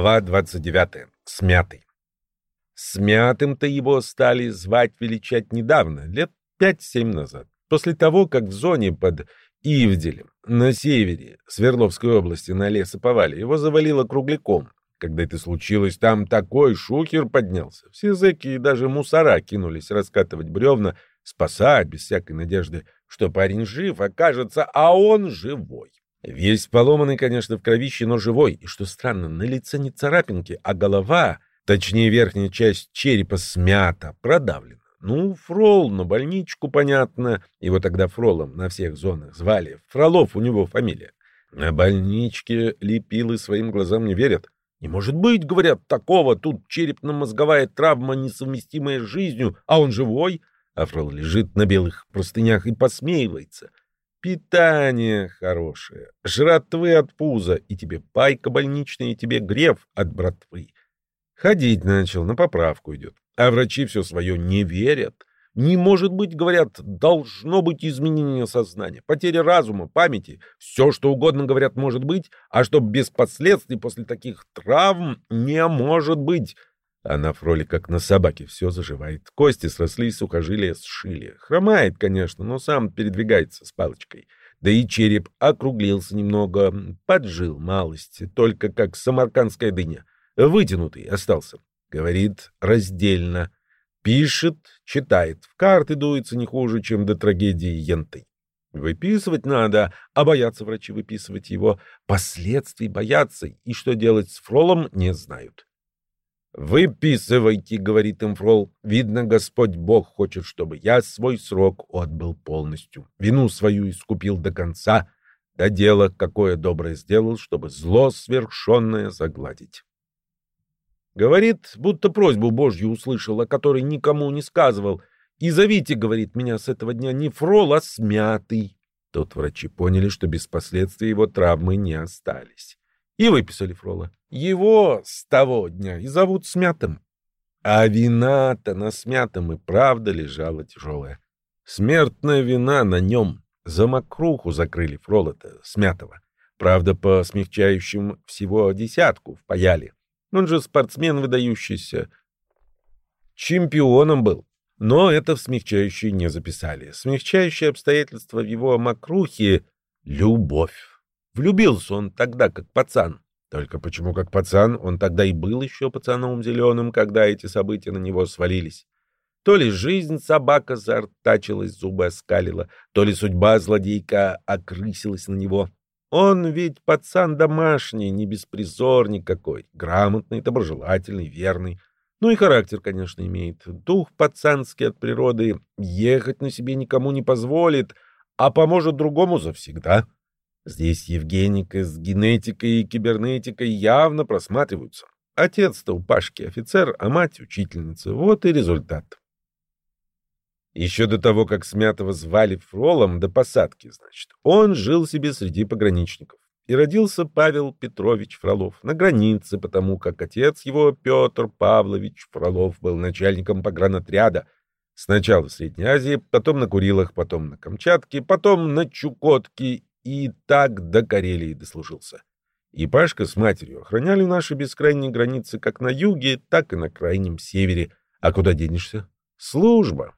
Глава 29. Смятый. Смятым-то его стали звать величать недавно, лет 5-7 назад, после того, как в зоне под Ивделем, на севере Свердловской области на лесоповале, его завалило кругляком. Когда это случилось, там такой шухер поднялся. Все зэки и даже мусора кинулись раскатывать бревна, спасать без всякой надежды, что парень жив окажется, а он живой. Весь поломанный, конечно, в кровище, но живой. И что странно, на лице не царапинки, а голова, точнее верхняя часть черепа смята, продавлена. Ну, Фрол на больничку, понятно. Его тогда Фролом на всех зонах звали. Фролов у него фамилия. На больничке лепилы своим глазам не верят. Не может быть, говорят, такого. Тут черепно-мозговая травма, несовместимая с жизнью, а он живой. А Фрол лежит на белых простынях и посмеивается. Питание хорошее, жратвы от пуза, и тебе пайка больничная, и тебе греф от братвы. Ходить начал, на поправку идет. А врачи все свое не верят. Не может быть, говорят, должно быть изменение сознания, потеря разума, памяти. Все, что угодно, говорят, может быть, а что без последствий после таких травм не может быть. А на фроле, как на собаке, все заживает. Кости срослись, сухожилия сшили. Хромает, конечно, но сам передвигается с палочкой. Да и череп округлился немного, поджил малость, только как самаркандская дыня. Вытянутый остался. Говорит раздельно. Пишет, читает. В карты дуется не хуже, чем до трагедии Ентой. Выписывать надо, а боятся врачи выписывать его. Последствий боятся, и что делать с фролом, не знают. «Выписывайте», — говорит им Фрол. «Видно, Господь Бог хочет, чтобы я свой срок отбыл полностью, вину свою искупил до конца, да дело какое доброе сделал, чтобы зло свершенное загладить». Говорит, будто просьбу Божью услышал, о которой никому не сказывал. «И зовите, — говорит, — меня с этого дня не Фрол, а Смятый». Тут врачи поняли, что без последствий его травмы не остались и выписали Фрола. Его с того дня и зовут Смятым. А вина-то на Смятом и правда лежала тяжелая. Смертная вина на нем. За мокруху закрыли Фрола-то, Смятого. Правда, по смягчающим всего десятку впаяли. Он же спортсмен выдающийся. Чемпионом был. Но это в смягчающие не записали. Смягчающее обстоятельство в его мокрухе — любовь. Влюбился он тогда как пацан. Только почему как пацан? Он тогда и был еще пацаном зеленым, когда эти события на него свалились. То ли жизнь собака заортачилась, зубы оскалила, то ли судьба злодейка окрысилась на него. Он ведь пацан домашний, не беспризорник какой, грамотный, доброжелательный, верный. Ну и характер, конечно, имеет. Дух пацанский от природы ехать на себе никому не позволит, а поможет другому завсегда. Здесь Евгеника с генетикой и кибернетикой явно просматриваются. Отец-то у Пашки офицер, а мать учительница. Вот и результат. Еще до того, как Смятого звали Фролом, до посадки, значит, он жил себе среди пограничников. И родился Павел Петрович Фролов на границе, потому как отец его, Петр Павлович Фролов, был начальником погранотряда. Сначала в Средней Азии, потом на Курилах, потом на Камчатке, потом на Чукотке и так до Карелии дослужился. И Пашка с матерью охраняли наши бескрайние границы как на юге, так и на крайнем севере. А куда денешься? Служба.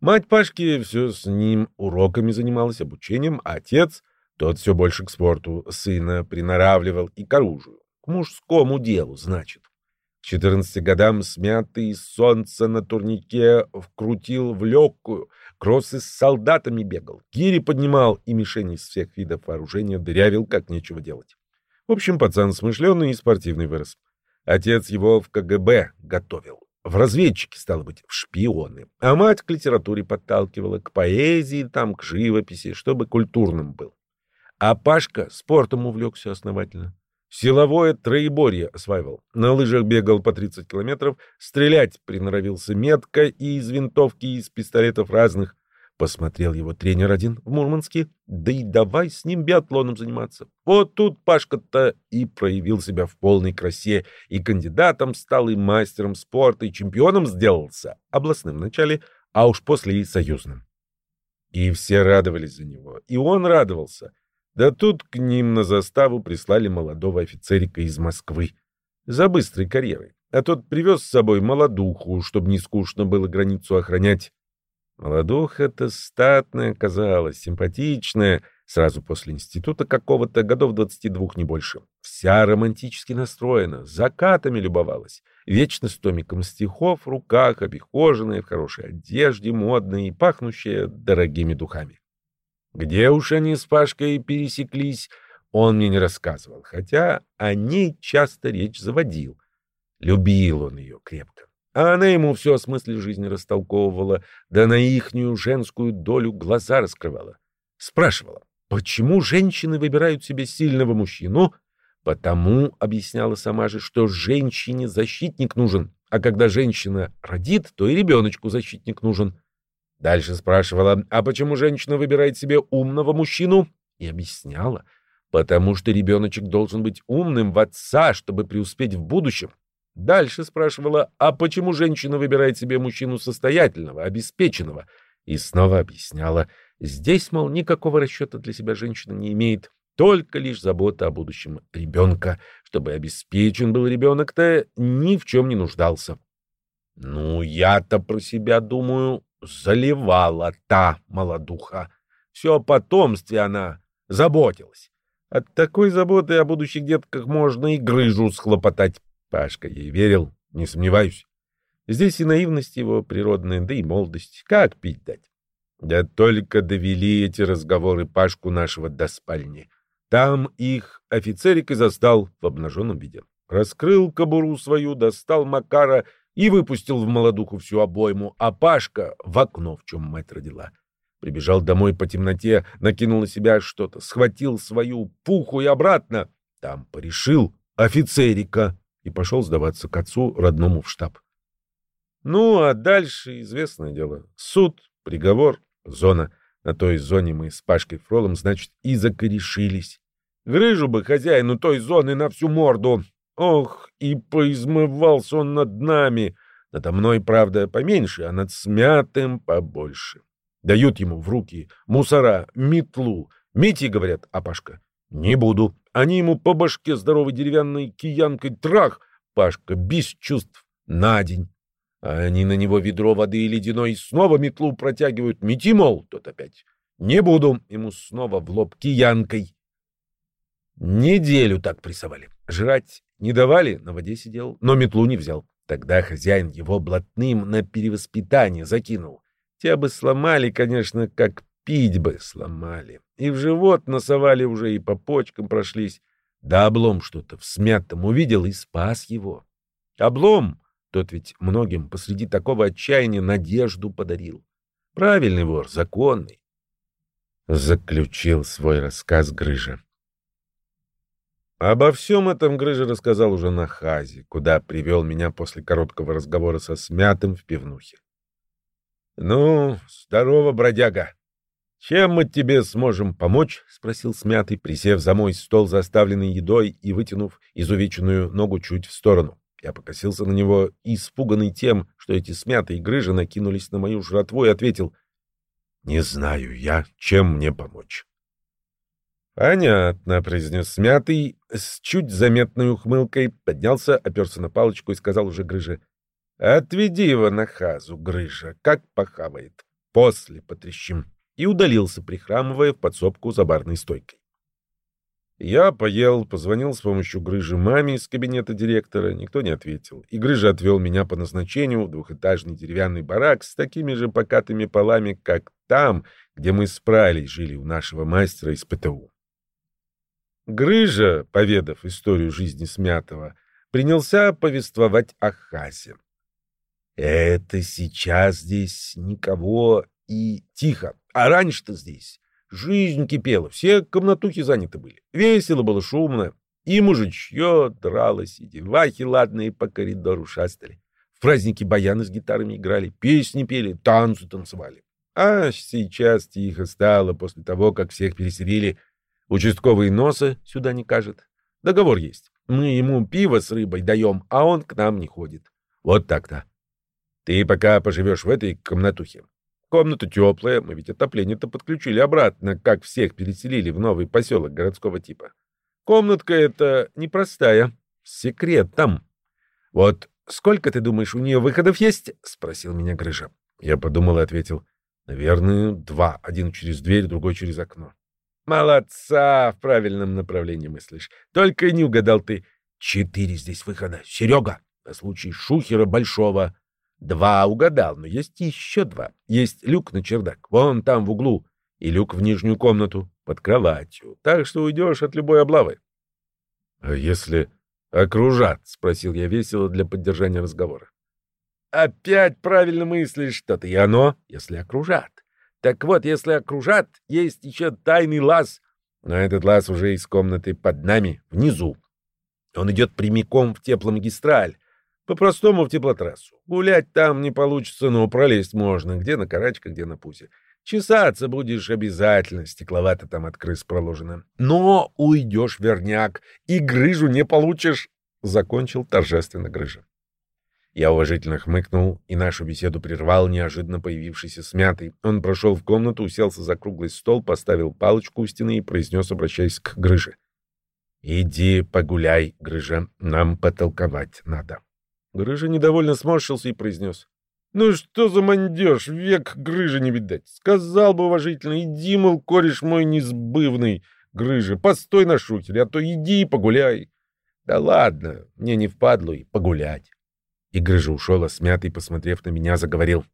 Мать Пашки все с ним уроками занималась, обучением, а отец, тот все больше к спорту, сына приноравливал и к оружию. К мужскому делу, значит. К 14 годам смятый солнце на турнике вкрутил в легкую, кроссы с солдатами бегал, гири поднимал и мишени из всех видов вооружения дырявил, как нечего делать. В общем, пацан смышленый и спортивный вырос. Отец его в КГБ готовил. В разведчики, стало быть, в шпионы. А мать к литературе подталкивала, к поэзии, там, к живописи, чтобы культурным был. А Пашка спортом увлекся основательно. Силовое троеборье осваивал. На лыжах бегал по 30 километров, стрелять приноровился метко и из винтовки, и из пистолетов разных. Посмотрел его тренер один в Мурманске, да и давай с ним биатлоном заниматься. Вот тут Пашка-то и проявил себя в полной красе, и кандидатом стал, и мастером спорта, и чемпионом сделался, областным вначале, а уж после и союзным. И все радовались за него, и он радовался — да тут к ним на заставу прислали молодого офицерика из Москвы. за быстрой карьерой. А тот привез с собой молодуху, чтобы не скучно было границу охранять. Молодуха-то статная оказалась, симпатичная, сразу после института какого-то, годов 22 не больше. Вся романтически настроена, закатами любовалась, вечно с томиком стихов в руках, обихоженная, в хорошей одежде, модная и пахнущая дорогими духами. Где уж они с Пашкой пересеклись, он мне не рассказывал, хотя о ней часто речь заводил. Любил он ее крепко. А она ему все о смысле жизни растолковывала, да на ихнюю женскую долю глаза раскрывала. Спрашивала, почему женщины выбирают себе сильного мужчину? Потому, объясняла сама же, что женщине защитник нужен, а когда женщина родит, то и ребеночку защитник нужен. Дальше спрашивала, а почему женщина выбирает себе умного мужчину? И объясняла, потому что ребеночек должен быть умным в отца, чтобы преуспеть в будущем. Дальше спрашивала, а почему женщина выбирает себе мужчину состоятельного, обеспеченного? И снова объясняла, здесь, мол, никакого расчета для себя женщина не имеет, только лишь забота о будущем ребенка, чтобы обеспечен был ребенок-то, ни в чем не нуждался. Ну, я-то про себя думаю, заливала та молодуха. Все о потомстве она заботилась. От такой заботы о будущих детках можно и грыжу схлопотать. Пашка ей верил, не сомневаюсь. Здесь и наивность его природная, да и молодость. Как пить дать? Да только довели эти разговоры Пашку нашего до спальни. Там их офицерик и застал в обнаженном виде. Раскрыл кобуру свою, достал Макара и выпустил в молодуху всю обойму, а Пашка в окно, в чем мать родила. Прибежал домой по темноте, накинул на себя что-то, схватил свою пуху и обратно. Там порешил офицерика и пошел сдаваться к отцу родному в штаб. Ну, а дальше известное дело. Суд, приговор, зона. На той зоне мы с Пашкой Фролом, значит, и закорешились. Грыжу бы хозяину той зоны на всю морду. Ох, и поизмывался он над нами. Надо мной, правда, поменьше, а над смятым побольше. Дают ему в руки мусора, метлу. Мити, говорят, а Пашка, не буду. Они ему по башке здоровой деревянной киянкой трах, Пашка без чувств, на день. А они на него ведро воды и ледяной снова метлу протягивают. Мети, мол, тот опять. Не буду. Ему снова в лоб киянкой. Неделю так прессовали. Жрать не давали, на воде сидел, но метлу не взял. Тогда хозяин его блатным на перевоспитание закинул. Те бы сломали, конечно, как пить бы сломали. И в живот носовали уже, и по почкам прошлись. Да облом что-то в смятом увидел и спас его. Облом, тот ведь многим посреди такого отчаяния надежду подарил. Правильный вор, законный. Заключил свой рассказ Грыжа. Обо всем этом Грыжа рассказал уже на Хазе, куда привел меня после короткого разговора со Смятым в пивнухе. — Ну, здорово, бродяга! «Чем мы тебе сможем помочь?» — спросил смятый, присев за мой стол, заставленный едой и вытянув изувеченную ногу чуть в сторону. Я покосился на него, испуганный тем, что эти смятые грыжи накинулись на мою жратву, и ответил, «Не знаю я, чем мне помочь». «Понятно», — произнес смятый, с чуть заметной ухмылкой, поднялся, оперся на палочку и сказал уже грыже, «Отведи его на хазу, грыжа, как похавает. После потрещим» и удалился, прихрамывая в подсобку за барной стойкой. Я поел, позвонил с помощью Грыжи маме из кабинета директора, никто не ответил. И Грыжа отвел меня по назначению в двухэтажный деревянный барак с такими же покатыми полами, как там, где мы с Пралей жили у нашего мастера из ПТУ. Грыжа, поведав историю жизни Смятого, принялся повествовать о Хасе. «Это сейчас здесь никого и тихо. А раньше-то здесь жизнь кипела, все комнатухи заняты были. Весело было, шумно. И мужичье дралось, и девахи ладные по коридору шастали. В праздники баяны с гитарами играли, песни пели, танцы танцевали. А сейчас тихо стало после того, как всех переселили. Участковый носа сюда не кажет. Договор есть. Мы ему пиво с рыбой даем, а он к нам не ходит. Вот так-то. Ты пока поживешь в этой комнатухе. Комната теплая, мы ведь отопление-то подключили обратно, как всех переселили в новый поселок городского типа. Комнатка эта непростая, с секретом. Вот сколько, ты думаешь, у нее выходов есть? — спросил меня Грыжа. Я подумал и ответил. Наверное, два. Один через дверь, другой через окно. Молодца, в правильном направлении мыслишь. Только не угадал ты. Четыре здесь выхода. Серега, на случай шухера большого. Два угадал, но есть еще два. Есть люк на чердак, вон там в углу, и люк в нижнюю комнату, под кроватью. Так что уйдешь от любой облавы. — А если окружат? — спросил я весело для поддержания разговора. — Опять правильно мыслишь, что-то и оно, если окружат. Так вот, если окружат, есть еще тайный лаз. Но этот лаз уже из комнаты под нами, внизу. Он идет прямиком в тепломагистраль, по-простому в теплотрассу. Гулять там не получится, но пролезть можно, где на карачках, где на пузе. Чесаться будешь обязательно, стекловато там от крыс проложено. Но уйдешь, верняк, и грыжу не получишь, — закончил торжественно грыжа. Я уважительно хмыкнул, и нашу беседу прервал неожиданно появившийся смятый. Он прошел в комнату, уселся за круглый стол, поставил палочку у стены и произнес, обращаясь к Грыже. «Иди погуляй, Грыжа, нам потолковать надо». Грыжа недовольно сморщился и произнес. «Ну что за мандеж, век Грыжа не видать. Сказал бы уважительно, иди, мол, кореш мой несбывный, Грыжа, постой на шухере, а то иди погуляй». «Да ладно, мне не впадло и погулять». И Грыжа ушел, а смятый, посмотрев на меня, заговорил.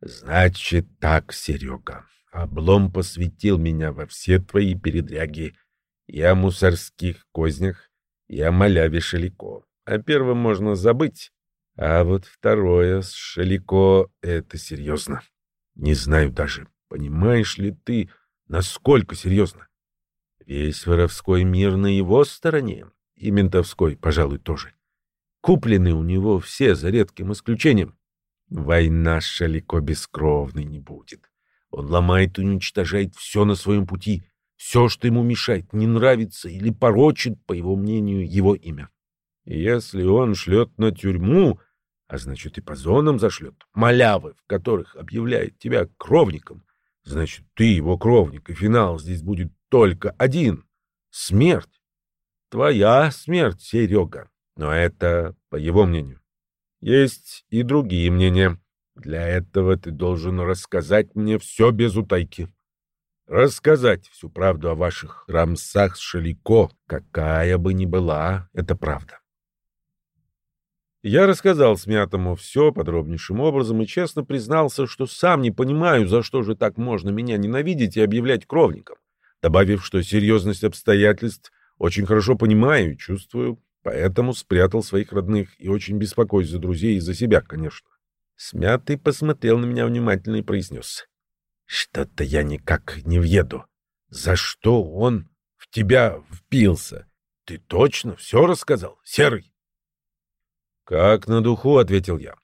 «Значит так, Серега, облом посвятил меня во все твои передряги и о мусорских кознях, и о маляве Шелико. О первом можно забыть, а вот второе с Шелико — это серьезно. Не знаю даже, понимаешь ли ты, насколько серьезно. Весь воровской мир на его стороне, и ментовской, пожалуй, тоже. Куплены у него все, за редким исключением. Война Шалико бескровной не будет. Он ломает и уничтожает все на своем пути. Все, что ему мешает, не нравится или порочит, по его мнению, его имя. И если он шлет на тюрьму, а значит и по зонам зашлет, малявы, в которых объявляет тебя кровником, значит ты его кровник, и финал здесь будет только один — смерть. Твоя смерть, Серега. Но это по его мнению. Есть и другие мнения. Для этого ты должен рассказать мне все без утайки. Рассказать всю правду о ваших рамсах с Шалико, какая бы ни была эта правда. Я рассказал Смятому все подробнейшим образом и честно признался, что сам не понимаю, за что же так можно меня ненавидеть и объявлять кровником, добавив, что серьезность обстоятельств очень хорошо понимаю и чувствую, Поэтому спрятал своих родных и очень беспокоюсь за друзей и за себя, конечно. Смятый посмотрел на меня внимательно и произнес. Что-то я никак не въеду. За что он в тебя впился? Ты точно все рассказал, Серый? Как на духу, — ответил я.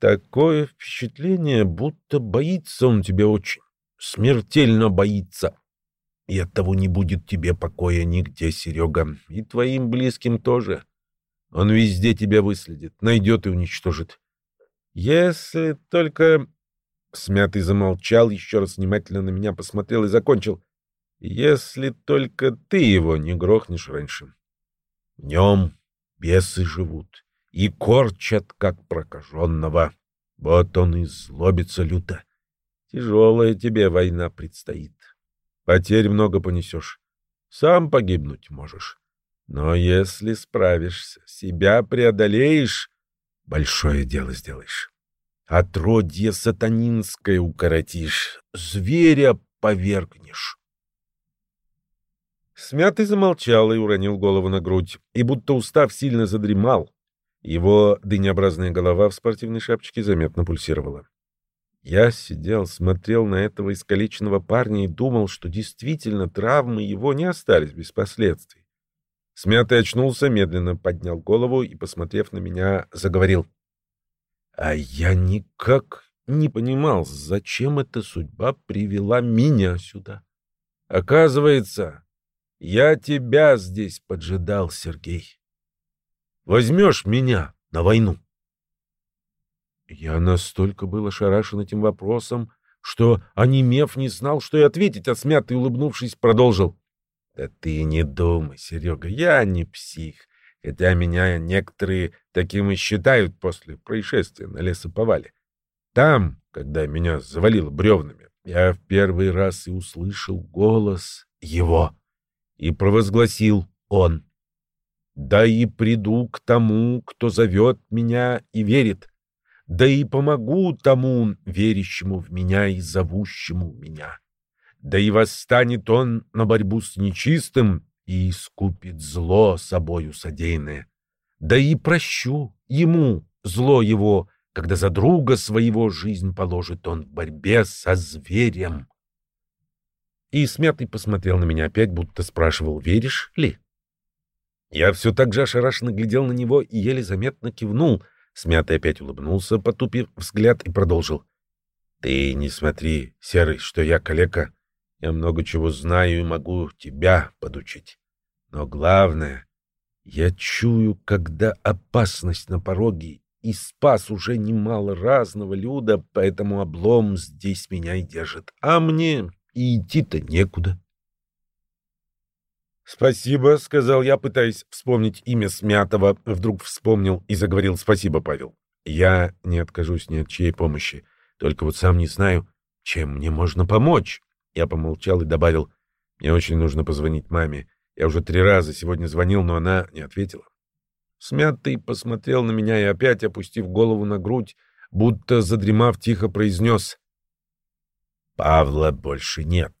Такое впечатление, будто боится он тебя очень. Смертельно боится. И от того не будет тебе покоя нигде, Серега, и твоим близким тоже. Он везде тебя выследит, найдет и уничтожит. Если только... Смятый замолчал, еще раз внимательно на меня посмотрел и закончил. Если только ты его не грохнешь раньше. В нем бесы живут и корчат, как прокаженного. Вот он и злобится люто. Тяжелая тебе война предстоит. Потерь много понесешь. Сам погибнуть можешь. Но если справишься, себя преодолеешь, большое дело сделаешь. Отродье сатанинское укоротишь, зверя повергнешь. Смятый замолчал и уронил голову на грудь, и будто устав сильно задремал. Его дынеобразная голова в спортивной шапочке заметно пульсировала. Я сидел, смотрел на этого искалеченного парня и думал, что действительно травмы его не остались без последствий. Смятый очнулся, медленно поднял голову и, посмотрев на меня, заговорил. А я никак не понимал, зачем эта судьба привела меня сюда. Оказывается, я тебя здесь поджидал, Сергей. Возьмешь меня на войну? Я настолько был ошарашен этим вопросом, что, онемев, не знал, что и ответить, а смятый, улыбнувшись, продолжил. Да ты не думай, Серега, я не псих. Хотя меня некоторые таким и считают после происшествия на лесоповале. Там, когда меня завалило бревнами, я в первый раз и услышал голос его. И провозгласил он. Да и приду к тому, кто зовет меня и верит. Да и помогу тому, верящему в меня и зовущему меня. Да и восстанет он на борьбу с нечистым и искупит зло собою содеянное. Да и прощу ему зло его, когда за друга своего жизнь положит он в борьбе со зверем. И смятый посмотрел на меня опять, будто спрашивал, веришь ли? Я все так же ошарашенно глядел на него и еле заметно кивнул. Смятый опять улыбнулся, потупив взгляд, и продолжил. «Ты не смотри, Серый, что я калека. Я много чего знаю и могу тебя подучить. Но главное, я чую, когда опасность на пороге, и спас уже немало разного люда, поэтому облом здесь меня и держит. А мне и идти-то некуда». «Спасибо», — сказал я, пытаясь вспомнить имя Смятого. Вдруг вспомнил и заговорил «Спасибо, Павел». «Я не откажусь ни от чьей помощи. Только вот сам не знаю, чем мне можно помочь». Я помолчал и добавил «Мне очень нужно позвонить маме. Я уже три раза сегодня звонил, но она не ответила». Смятый посмотрел на меня и опять, опустив голову на грудь, будто задремав, тихо произнес «Павла больше нет.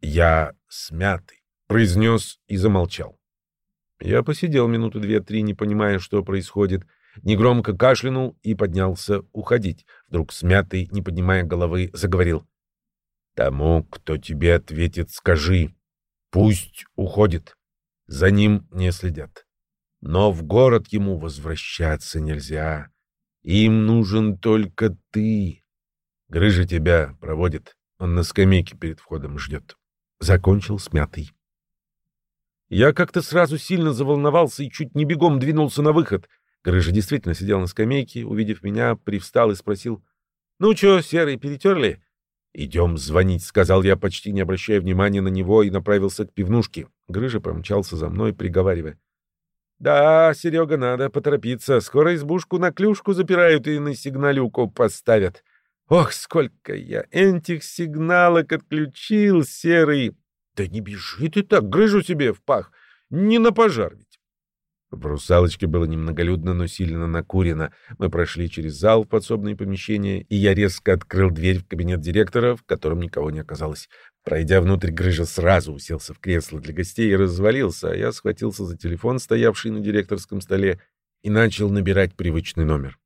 Я смятый» произнес и замолчал. Я посидел минуты две-три, не понимая, что происходит, негромко кашлянул и поднялся уходить. Вдруг смятый, не поднимая головы, заговорил. «Тому, кто тебе ответит, скажи. Пусть уходит. За ним не следят. Но в город ему возвращаться нельзя. Им нужен только ты. Грыжа тебя проводит. Он на скамейке перед входом ждет». Закончил смятый. Я как-то сразу сильно заволновался и чуть не бегом двинулся на выход. Грыжа действительно сидел на скамейке, увидев меня, привстал и спросил. «Ну чё, Серый, перетерли?» «Идем звонить», — сказал я, почти не обращая внимания на него, и направился к пивнушке. Грыжа помчался за мной, приговаривая. «Да, Серега, надо поторопиться. Скоро избушку на клюшку запирают и на сигналюку поставят. Ох, сколько я этих сигналок отключил, Серый!» Да не бежи ты так, грыжу себе в пах. Не на пожар ведь. В «Русалочке» было немноголюдно, но сильно накурено. Мы прошли через зал в подсобные помещения, и я резко открыл дверь в кабинет директора, в котором никого не оказалось. Пройдя внутрь, Грыжа сразу уселся в кресло для гостей и развалился, а я схватился за телефон, стоявший на директорском столе, и начал набирать привычный номер.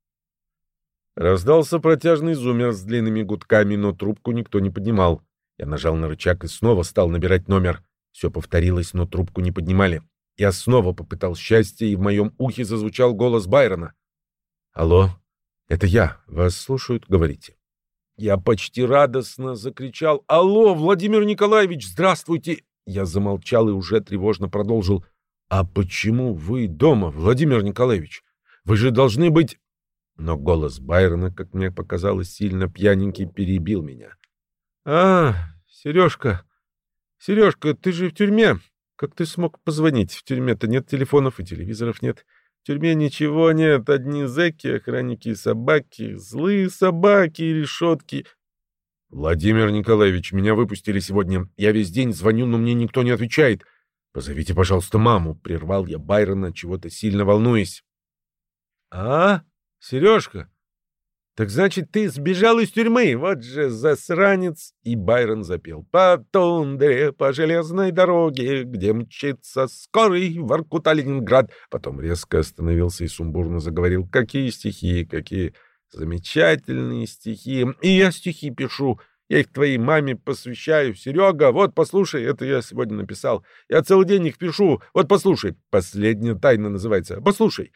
Раздался протяжный зумер с длинными гудками, но трубку никто не поднимал. Я нажал на рычаг и снова стал набирать номер. Все повторилось, но трубку не поднимали. Я снова попытал счастье, и в моем ухе зазвучал голос Байрона. «Алло, это я. Вас слушают, говорите». Я почти радостно закричал «Алло, Владимир Николаевич, здравствуйте!» Я замолчал и уже тревожно продолжил «А почему вы дома, Владимир Николаевич? Вы же должны быть...» Но голос Байрона, как мне показалось, сильно пьяненький, перебил меня. «А, Сережка, Сережка, ты же в тюрьме. Как ты смог позвонить? В тюрьме-то нет телефонов и телевизоров нет. В тюрьме ничего нет, одни зэки, охранники и собаки, злые собаки и решетки». «Владимир Николаевич, меня выпустили сегодня. Я весь день звоню, но мне никто не отвечает. Позовите, пожалуйста, маму», — прервал я Байрона, чего-то сильно волнуясь. «А, Сережка, так значит, ты сбежал из тюрьмы, вот же засранец. И Байрон запел. По тундре, по железной дороге, где мчится скорый Воркута-Ленинград. Потом резко остановился и сумбурно заговорил. Какие стихи, какие замечательные стихи. И я стихи пишу. Я их твоей маме посвящаю. Серега, вот послушай, это я сегодня написал. Я целый день их пишу. Вот послушай. Последняя тайна называется. Послушай.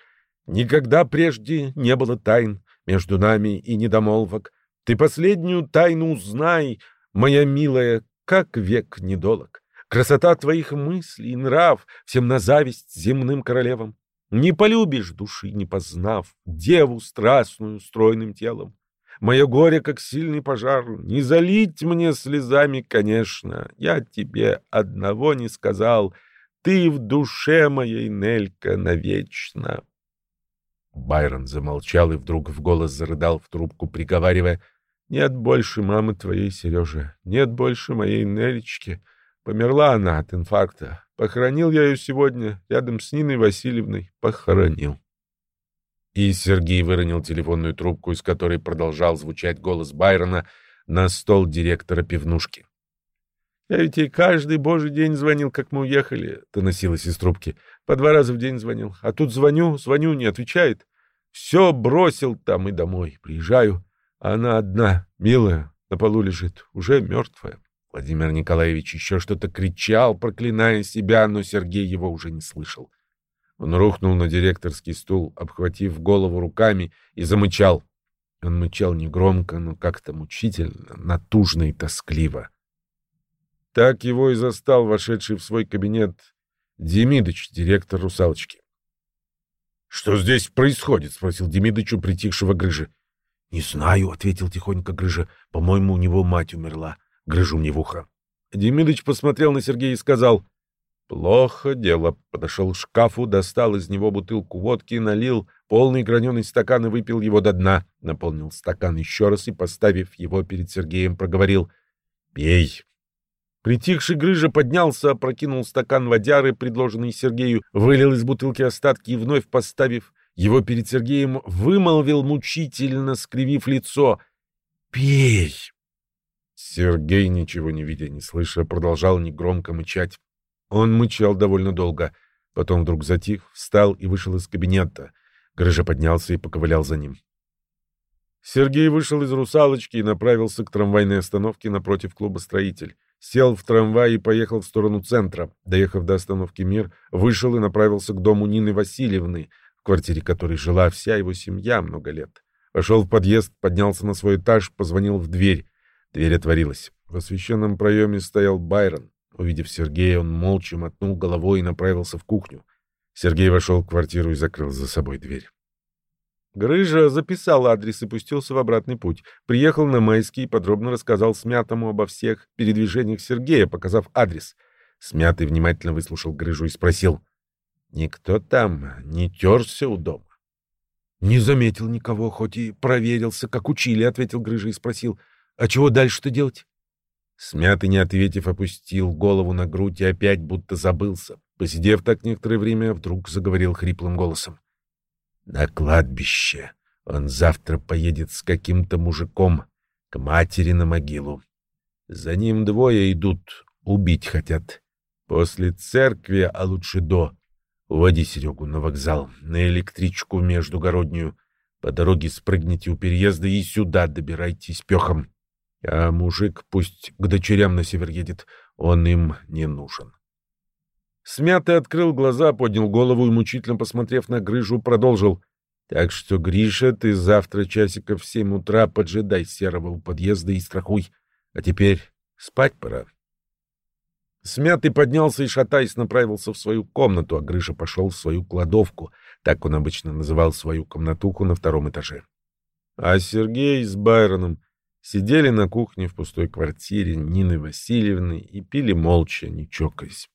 Никогда прежде не было тайн между нами и недомолвок. Ты последнюю тайну узнай, моя милая, как век недолог. Красота твоих мыслей и нрав всем на зависть земным королевам. Не полюбишь души, не познав деву страстную стройным телом. Мое горе, как сильный пожар. Не залить мне слезами, конечно. Я тебе одного не сказал. Ты в душе моей, Нелька, навечно. Байрон замолчал и вдруг в голос зарыдал в трубку, приговаривая, «Нет больше мамы твоей, Сережа, нет больше моей Нелечки. Померла она от инфаркта. Похоронил я ее сегодня рядом с Ниной Васильевной. Похоронил». И Сергей выронил телефонную трубку, из которой продолжал звучать голос Байрона, на стол директора пивнушки. «Я ведь ей каждый божий день звонил, как мы уехали», — доносилось из трубки. «По два раза в день звонил. А тут звоню, звоню, не отвечает. Все бросил там и домой. Приезжаю, она одна, милая, на полу лежит, уже мертвая». Владимир Николаевич еще что-то кричал, проклиная себя, но Сергей его уже не слышал. Он рухнул на директорский стул, обхватив голову руками, и замычал. Он мычал негромко, но как-то мучительно, натужно и тоскливо. Так его и застал вошедший в свой кабинет Демидыч, директор «Русалочки». «Что здесь происходит?» — спросил Демидыч у притихшего Грыжи. «Не знаю», — ответил тихонько Грыжа. «По-моему, у него мать умерла. Грыжу мне в ухо». Демидыч посмотрел на Сергея и сказал. «Плохо дело». Подошел к шкафу, достал из него бутылку водки, налил полный граненый стакан и выпил его до дна. Наполнил стакан еще раз и, поставив его перед Сергеем, проговорил. «Пей». Притихший Грыжа поднялся, опрокинул стакан водяры, предложенный Сергею, вылил из бутылки остатки и, вновь поставив его перед Сергеем, вымолвил мучительно, скривив лицо. «Пей!» Сергей, ничего не видя, не слыша, продолжал негромко мычать. Он мычал довольно долго. Потом вдруг затих, встал и вышел из кабинета. Грыжа поднялся и поковылял за ним. Сергей вышел из «Русалочки» и направился к трамвайной остановке напротив клуба «Строитель». Сел в трамвай и поехал в сторону центра. Доехав до остановки «Мир», вышел и направился к дому Нины Васильевны, в квартире которой жила вся его семья много лет. Вошел в подъезд, поднялся на свой этаж, позвонил в дверь. Дверь отворилась. В освещенном проеме стоял Байрон. Увидев Сергея, он молча мотнул головой и направился в кухню. Сергей вошел в квартиру и закрыл за собой дверь. Грыжа записал адрес и пустился в обратный путь. Приехал на Майский и подробно рассказал Смятому обо всех передвижениях Сергея, показав адрес. Смятый внимательно выслушал Грыжу и спросил. «Никто там не терся у дома?» «Не заметил никого, хоть и проверился, как учили», — ответил Грыжа и спросил. «А чего дальше-то делать?» Смятый, не ответив, опустил голову на грудь и опять будто забылся. Посидев так некоторое время, вдруг заговорил хриплым голосом. На кладбище. Он завтра поедет с каким-то мужиком к матери на могилу. За ним двое идут, убить хотят. После церкви, а лучше до. Уводи Серегу на вокзал, на электричку междугороднюю. По дороге спрыгните у переезда и сюда добирайтесь пехом. А мужик пусть к дочерям на север едет, он им не нужен. Смятый открыл глаза, поднял голову и, мучительно посмотрев на Грыжу, продолжил. «Так что, Гриша, ты завтра часиков в семь утра поджидай Серого у подъезда и страхуй. А теперь спать пора». Смятый поднялся и, шатаясь, направился в свою комнату, а Гриша пошел в свою кладовку. Так он обычно называл свою комнатуху на втором этаже. А Сергей с Байроном сидели на кухне в пустой квартире Нины Васильевны и пили молча, не чокаясь.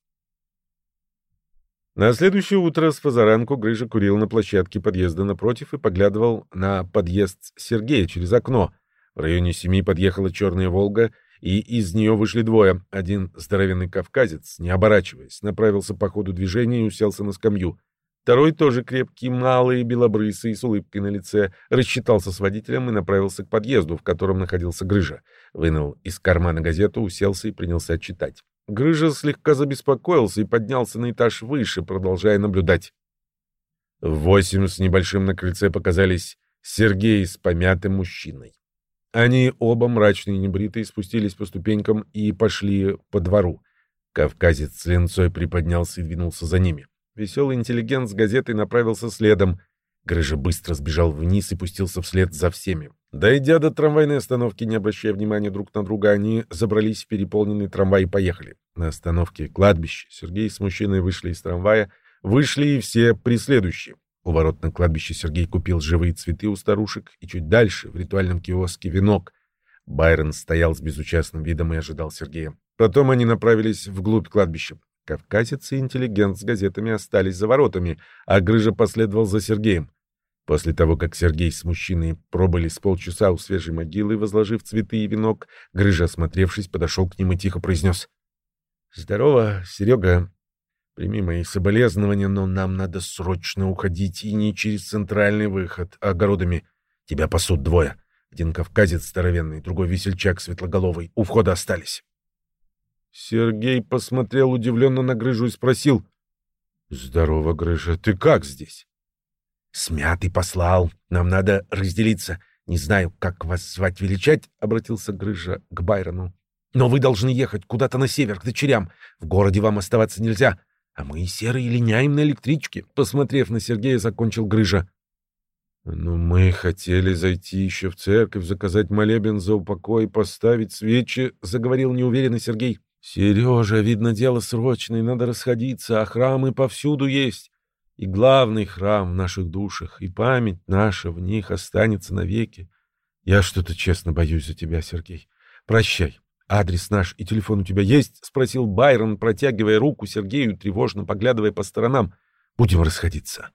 На следующее утро с фазаранку Грыжа курил на площадке подъезда напротив и поглядывал на подъезд Сергея через окно. В районе семи подъехала черная «Волга», и из нее вышли двое. Один здоровенный кавказец, не оборачиваясь, направился по ходу движения и уселся на скамью. Второй, тоже крепкий, малый, белобрысый, с улыбкой на лице, рассчитался с водителем и направился к подъезду, в котором находился Грыжа. Вынул из кармана газету, уселся и принялся читать. Грыжа слегка забеспокоился и поднялся на этаж выше, продолжая наблюдать. Восемь с небольшим на крыльце показались Сергей с помятым мужчиной. Они оба, мрачные и небритые, спустились по ступенькам и пошли по двору. Кавказец с ленцой приподнялся и двинулся за ними. Веселый интеллигент с газетой направился следом. Грыжа быстро сбежал вниз и пустился вслед за всеми. Дойдя до трамвайной остановки, не обращая внимания друг на друга, они забрались в переполненный трамвай и поехали. На остановке кладбище Сергей с мужчиной вышли из трамвая, вышли и все преследующие. У ворот на кладбище Сергей купил живые цветы у старушек и чуть дальше, в ритуальном киоске, венок. Байрон стоял с безучастным видом и ожидал Сергея. Потом они направились вглубь кладбища. Кавказец и интеллигент с газетами остались за воротами, а Грыжа последовал за Сергеем. После того, как Сергей с мужчиной пробыли с полчаса у свежей могилы, возложив цветы и венок, Грыжа, осмотревшись, подошел к ним и тихо произнес. — Здорово, Серега. Прими мои соболезнования, но нам надо срочно уходить и не через центральный выход, а огородами. Тебя пасут двое. Один кавказец здоровенный, другой весельчак светлоголовый. У входа остались. Сергей посмотрел удивленно на Грыжу и спросил. — Здорово, Грыжа, ты как здесь? — Смятый послал. Нам надо разделиться. Не знаю, как вас звать величать, — обратился Грыжа к Байрону. — Но вы должны ехать куда-то на север, к дочерям. В городе вам оставаться нельзя. А мы серые линяем на электричке. Посмотрев на Сергея, закончил Грыжа. «Ну, мы хотели зайти еще в церковь, заказать молебен за упокой, поставить свечи», — заговорил неуверенный Сергей. «Сережа, видно, дело срочное, надо расходиться, а храмы повсюду есть. И главный храм в наших душах, и память наша в них останется навеки. Я что-то честно боюсь за тебя, Сергей. Прощай. Адрес наш и телефон у тебя есть?» — спросил Байрон, протягивая руку Сергею, тревожно поглядывая по сторонам. «Будем расходиться».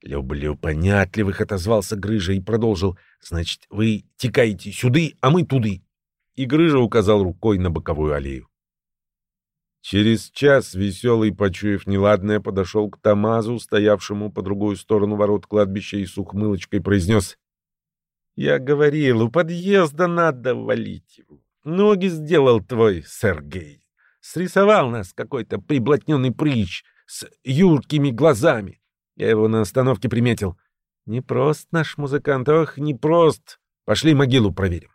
«Люблю понятливых», — отозвался Грыжа и продолжил. «Значит, вы текаете сюды, а мы туды». И Грыжа указал рукой на боковую аллею. Через час веселый, почуяв неладное, подошел к Тамазу, стоявшему по другую сторону ворот кладбища, и с ухмылочкой произнес. «Я говорил, у подъезда надо валить. Ноги сделал твой Сергей. Срисовал нас какой-то приблотненный прыщ с юркими глазами. Я его на остановке приметил. Непрост наш музыкант, ох, непрост. Пошли могилу проверим.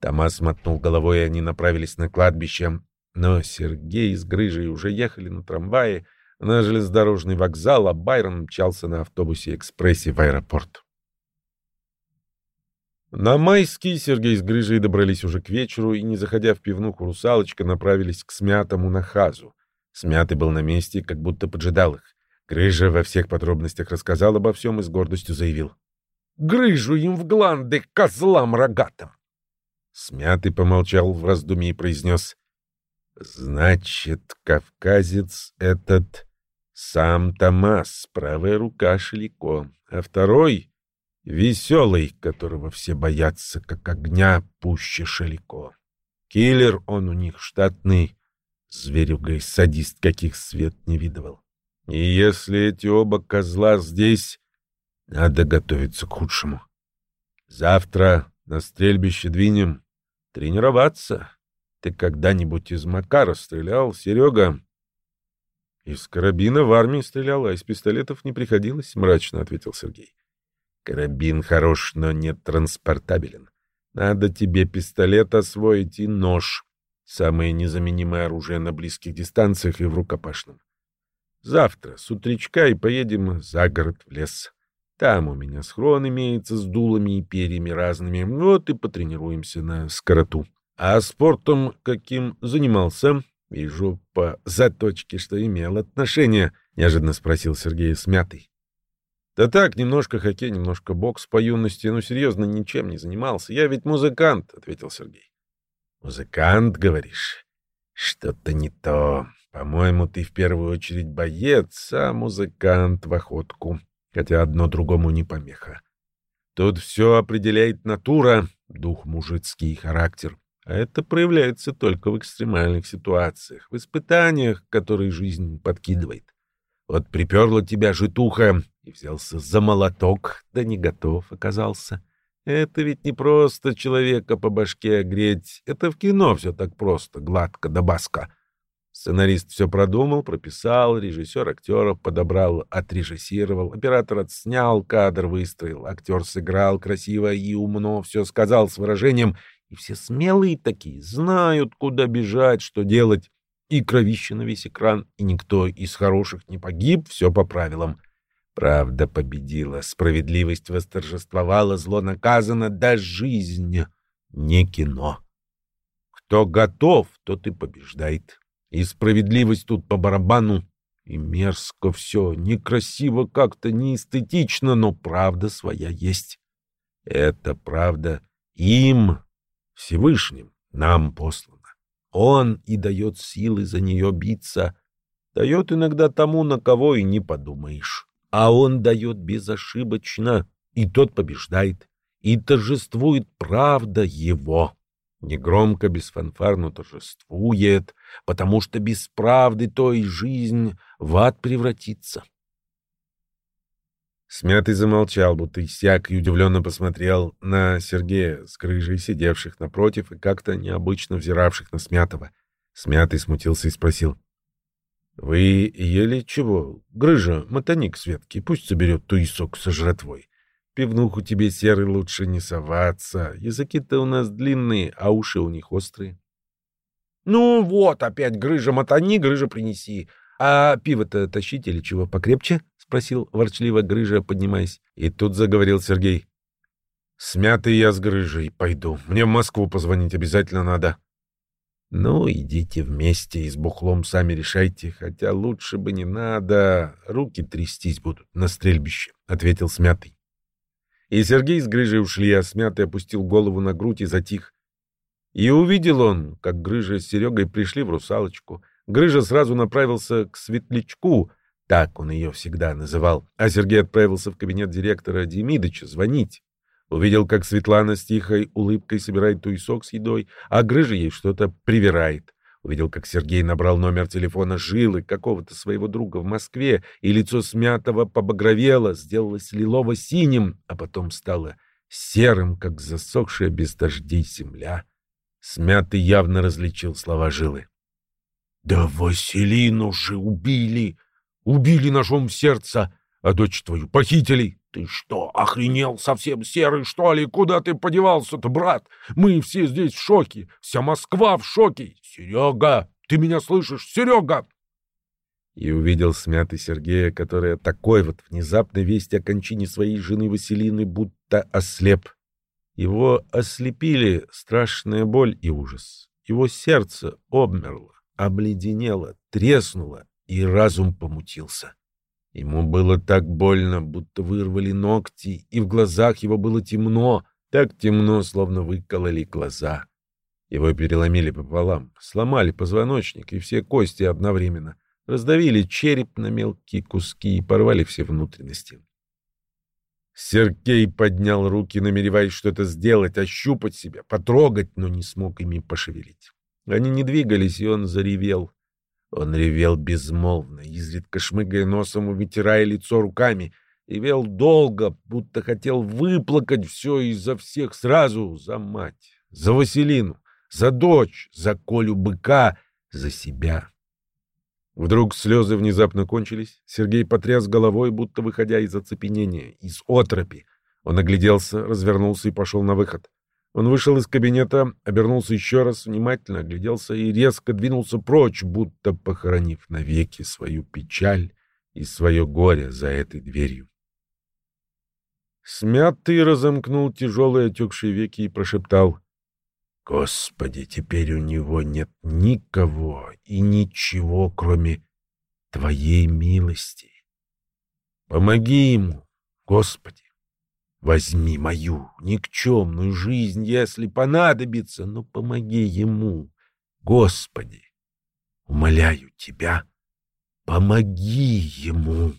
Томас мотнул головой, и они направились на кладбище. Но Сергей с Грыжей уже ехали на трамвае на железнодорожный вокзал, а Байрон мчался на автобусе-экспрессе в аэропорт. На майский Сергей с Грыжей добрались уже к вечеру и, не заходя в пивнуху «Русалочка», направились к смятому нахазу. Смятый был на месте, как будто поджидал их. Грыжа во всех подробностях рассказал обо всем и с гордостью заявил. «Грыжу им в гланды, козлам рогатым!» Смятый помолчал в раздумье и произнес. «Значит, кавказец этот сам Томас, правая рука Шелико, а второй — веселый, которого все боятся, как огня пуще Шелико. Киллер он у них штатный, зверюга и садист, каких свет не видывал. И если эти оба козла здесь, надо готовиться к худшему. Завтра на стрельбище двинем. Тренироваться. Ты когда-нибудь из Макара стрелял, Серега? Из карабина в армии стрелял, а из пистолетов не приходилось, мрачно ответил Сергей. Карабин хорош, но не транспортабелен. Надо тебе пистолет освоить и нож. Самое незаменимое оружие на близких дистанциях и в рукопашном. Завтра с утречка и поедем за город в лес. Там у меня схрон имеется с дулами и перьями разными. Вот и потренируемся на скороту. А спортом каким занимался? Вижу по заточке, что имел отношение, — неожиданно спросил Сергей смятый. Да так, немножко хоккей, немножко бокс по юности, но серьезно ничем не занимался. Я ведь музыкант, — ответил Сергей. Музыкант, говоришь? Что-то не то. По-моему, ты в первую очередь боец, а музыкант в охотку. Хотя одно другому не помеха. Тут все определяет натура, дух мужицкий характер. Это проявляется только в экстремальных ситуациях, в испытаниях, которые жизнь подкидывает. Вот приперла тебя житуха и взялся за молоток, да не готов оказался. Это ведь не просто человека по башке огреть, это в кино все так просто, гладко да баско. Сценарист все продумал, прописал, режиссер актеров подобрал, отрежиссировал, оператор отснял, кадр выстроил, актер сыграл красиво и умно, все сказал с выражением, и все смелые такие, знают, куда бежать, что делать, и кровище на весь экран, и никто из хороших не погиб, все по правилам. Правда победила, справедливость восторжествовала, зло наказано, да жизнь не кино. Кто готов, тот и побеждает. И справедливость тут по барабану. И мерзко все, некрасиво как-то, неэстетично, но правда своя есть. Это правда им, Всевышним, нам послана. Он и дает силы за нее биться, дает иногда тому, на кого и не подумаешь. А он дает безошибочно, и тот побеждает, и торжествует правда его. Негромко, без фанфар, но торжествует, потому что без правды то и жизнь в ад превратится. Смятый замолчал, будто иссяк, и удивленно посмотрел на Сергея с крыжей, сидевших напротив и как-то необычно взиравших на Смятого. Смятый смутился и спросил. — Вы ели чего? Грыжа, мотани к Светке, пусть соберет туесок со жратвой. Пивнуху тебе, серый, лучше не соваться. Языки-то у нас длинные, а уши у них острые. — Ну вот, опять грыжа мотани, грыжа принеси. А пиво-то тащить или чего покрепче? — спросил ворчливо грыжа, поднимаясь. И тут заговорил Сергей. — Смятый я с грыжей пойду. Мне в Москву позвонить обязательно надо. — Ну, идите вместе и с бухлом сами решайте, хотя лучше бы не надо. Руки трястись будут на стрельбище, — ответил Смятый. И Сергей с Грыжей ушли, а Смятый опустил голову на грудь и затих. И увидел он, как Грыжа с Серегой пришли в русалочку. Грыжа сразу направился к Светлячку, так он ее всегда называл, а Сергей отправился в кабинет директора Демидыча звонить. Увидел, как Светлана с тихой улыбкой собирает туесок с едой, а Грыжа ей что-то привирает. Увидел, как Сергей набрал номер телефона Жилы, какого-то своего друга в Москве, и лицо смятого побагровело, сделалось лилово-синим, а потом стало серым, как засохшая без дождей земля. Смятый явно различил слова Жилы. — Да Василину же убили! Убили ножом в сердце, а дочь твою похитили! Ты что, охренел совсем серый, что ли? Куда ты подевался-то, брат? Мы все здесь в шоке. Вся Москва в шоке. Серега, ты меня слышишь? Серега!» И увидел смятый Сергея, который от такой вот внезапной вести о кончине своей жены Василины будто ослеп. Его ослепили страшная боль и ужас. Его сердце обмерло, обледенело, треснуло, и разум помутился. Ему было так больно, будто вырвали ногти, и в глазах его было темно, так темно, словно выкололи глаза. Его переломили пополам, сломали позвоночник и все кости одновременно, раздавили череп на мелкие куски и порвали все внутренности. Сергей поднял руки, намереваясь что-то сделать, ощупать себя, потрогать, но не смог ими пошевелить. Они не двигались, и он заревел. Он ревел безмолвно, изредка шмыгая носом и вытирая лицо руками. Ревел долго, будто хотел выплакать все изо всех сразу за мать, за Василину, за дочь, за Колю быка, за себя. Вдруг слезы внезапно кончились. Сергей потряс головой, будто выходя из оцепенения, из отропи. Он огляделся, развернулся и пошел на выход. Он вышел из кабинета, обернулся еще раз, внимательно огляделся и резко двинулся прочь, будто похоронив навеки свою печаль и свое горе за этой дверью. Смятый разомкнул тяжелые отекшие веки и прошептал «Господи, теперь у него нет никого и ничего, кроме Твоей милости. Помоги ему, Господи!» Возьми мою никчемную жизнь, если понадобится, но помоги ему, Господи. Умоляю тебя, помоги ему.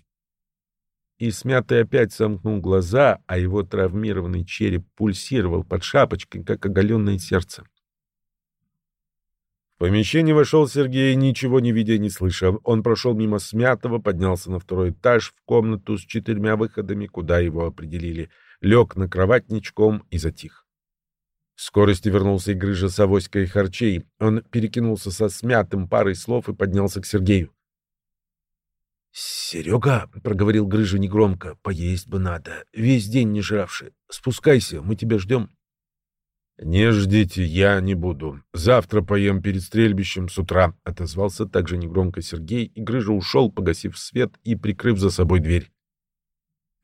И смятый опять сомкнул глаза, а его травмированный череп пульсировал под шапочкой, как оголенное сердце. В помещение вошел Сергей, ничего не видя, не слыша. Он прошел мимо смятого, поднялся на второй этаж в комнату с четырьмя выходами, куда его определили — лег на кровать ничком и затих. В скорости вернулся и грыжа с авоськой харчей. Он перекинулся со смятым парой слов и поднялся к Сергею. — Серега, — проговорил грыжа негромко, — поесть бы надо. Весь день не жравший. Спускайся, мы тебя ждем. — Не ждите, я не буду. Завтра поем перед стрельбищем с утра, — отозвался также негромко Сергей, и грыжа ушел, погасив свет и прикрыв за собой дверь.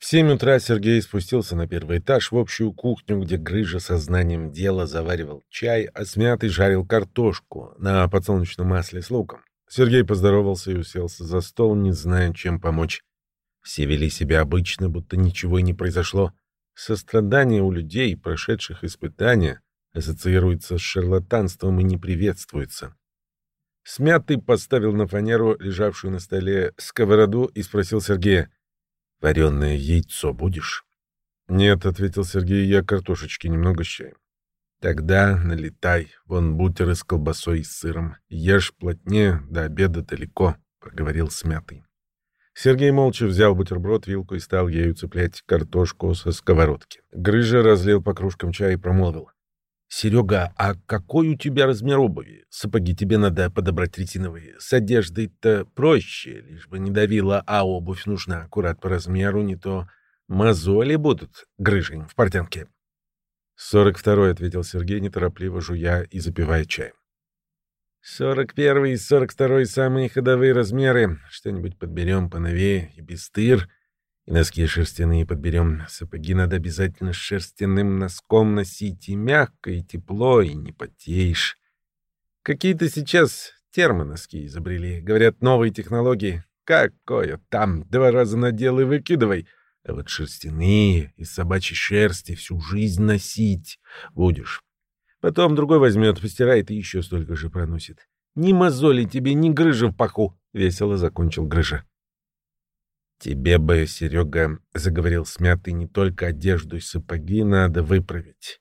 В семь утра Сергей спустился на первый этаж в общую кухню, где Грыжа сознанием дела заваривал чай, а смятый жарил картошку на подсолнечном масле с луком. Сергей поздоровался и уселся за стол, не зная, чем помочь. Все вели себя обычно, будто ничего и не произошло. Сострадание у людей, прошедших испытания, ассоциируется с шарлатанством и не приветствуется. Смятый поставил на фанеру, лежавшую на столе, сковороду и спросил Сергея, «Вареное яйцо будешь?» «Нет», — ответил Сергей, — «я картошечки немного с чаем». «Тогда налетай, вон бутеры с колбасой и сыром. Ешь плотнее, до обеда далеко», — проговорил Смятый. Сергей молча взял бутерброд, вилку и стал ею цеплять картошку со сковородки. Грыжа разлил по кружкам чай и промолвил. «Серега, а какой у тебя размер обуви? Сапоги тебе надо подобрать ретиновые. С одеждой-то проще, лишь бы не давила, а обувь нужна аккурат по размеру, не то мозоли будут, грыжень в портянке». «Сорок второй», — ответил Сергей, неторопливо жуя и запивая чаем. Сорок первый и сорок второй самые ходовые размеры. Что-нибудь подберем поновее и без тыр. И носки шерстяные подберем. Сапоги надо обязательно с шерстяным носком носить. И мягко, и тепло, и не потеешь. Какие-то сейчас термоноски изобрели. Говорят, новые технологии. Какое там? Два раза надел и выкидывай. А вот шерстяные из собачьей шерсти всю жизнь носить будешь. Потом другой возьмет, постирает и еще столько же проносит. Ни мозоли тебе, ни грыжа в паху, — весело закончил грыжа. Тебе бы, Серега, — заговорил смятый, — не только одежду и сапоги надо выправить.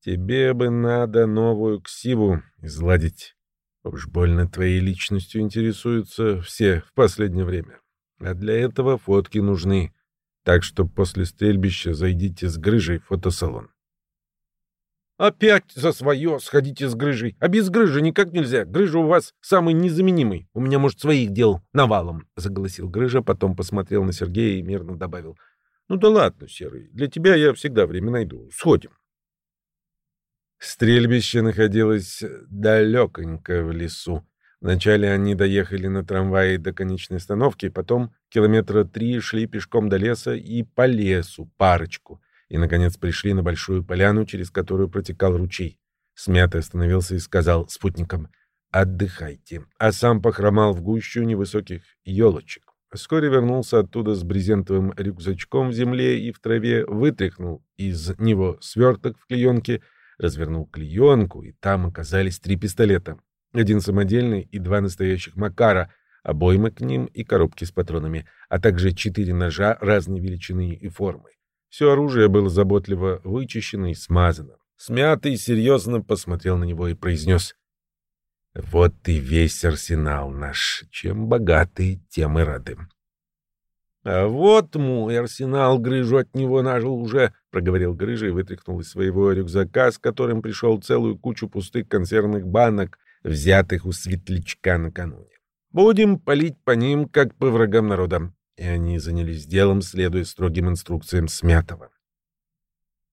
Тебе бы надо новую ксиву изладить. Уж больно твоей личностью интересуются все в последнее время. А для этого фотки нужны. Так что после стрельбища зайдите с грыжей в фотосалон. «Опять за свое сходите с грыжей. А без грыжи никак нельзя. Грыжа у вас самый незаменимый. У меня, может, своих дел навалом», — заголосил грыжа, потом посмотрел на Сергея и мирно добавил. «Ну да ладно, Серый, для тебя я всегда время найду. Сходим». Стрельбище находилось далеконько в лесу. Вначале они доехали на трамвае до конечной остановки, потом километра три шли пешком до леса и по лесу парочку и, наконец, пришли на большую поляну, через которую протекал ручей. Смятый остановился и сказал спутникам «Отдыхайте», а сам похромал в гущу невысоких елочек. Вскоре вернулся оттуда с брезентовым рюкзачком в земле и в траве, вытряхнул из него сверток в клеенке, развернул клеенку, и там оказались три пистолета. Один самодельный и два настоящих Макара, обоймы к ним и коробки с патронами, а также четыре ножа разной величины и формы. Все оружие было заботливо вычищено и смазано. Смятый серьезно посмотрел на него и произнес. «Вот и весь арсенал наш. Чем богатый, тем и рады». «А вот мой арсенал, грыжу от него нажил уже», — проговорил Грыжа и вытряхнул из своего рюкзака, с которым пришел целую кучу пустых консервных банок, взятых у светлячка накануне. «Будем палить по ним, как по врагам народа и они занялись делом, следуя строгим инструкциям Смятова.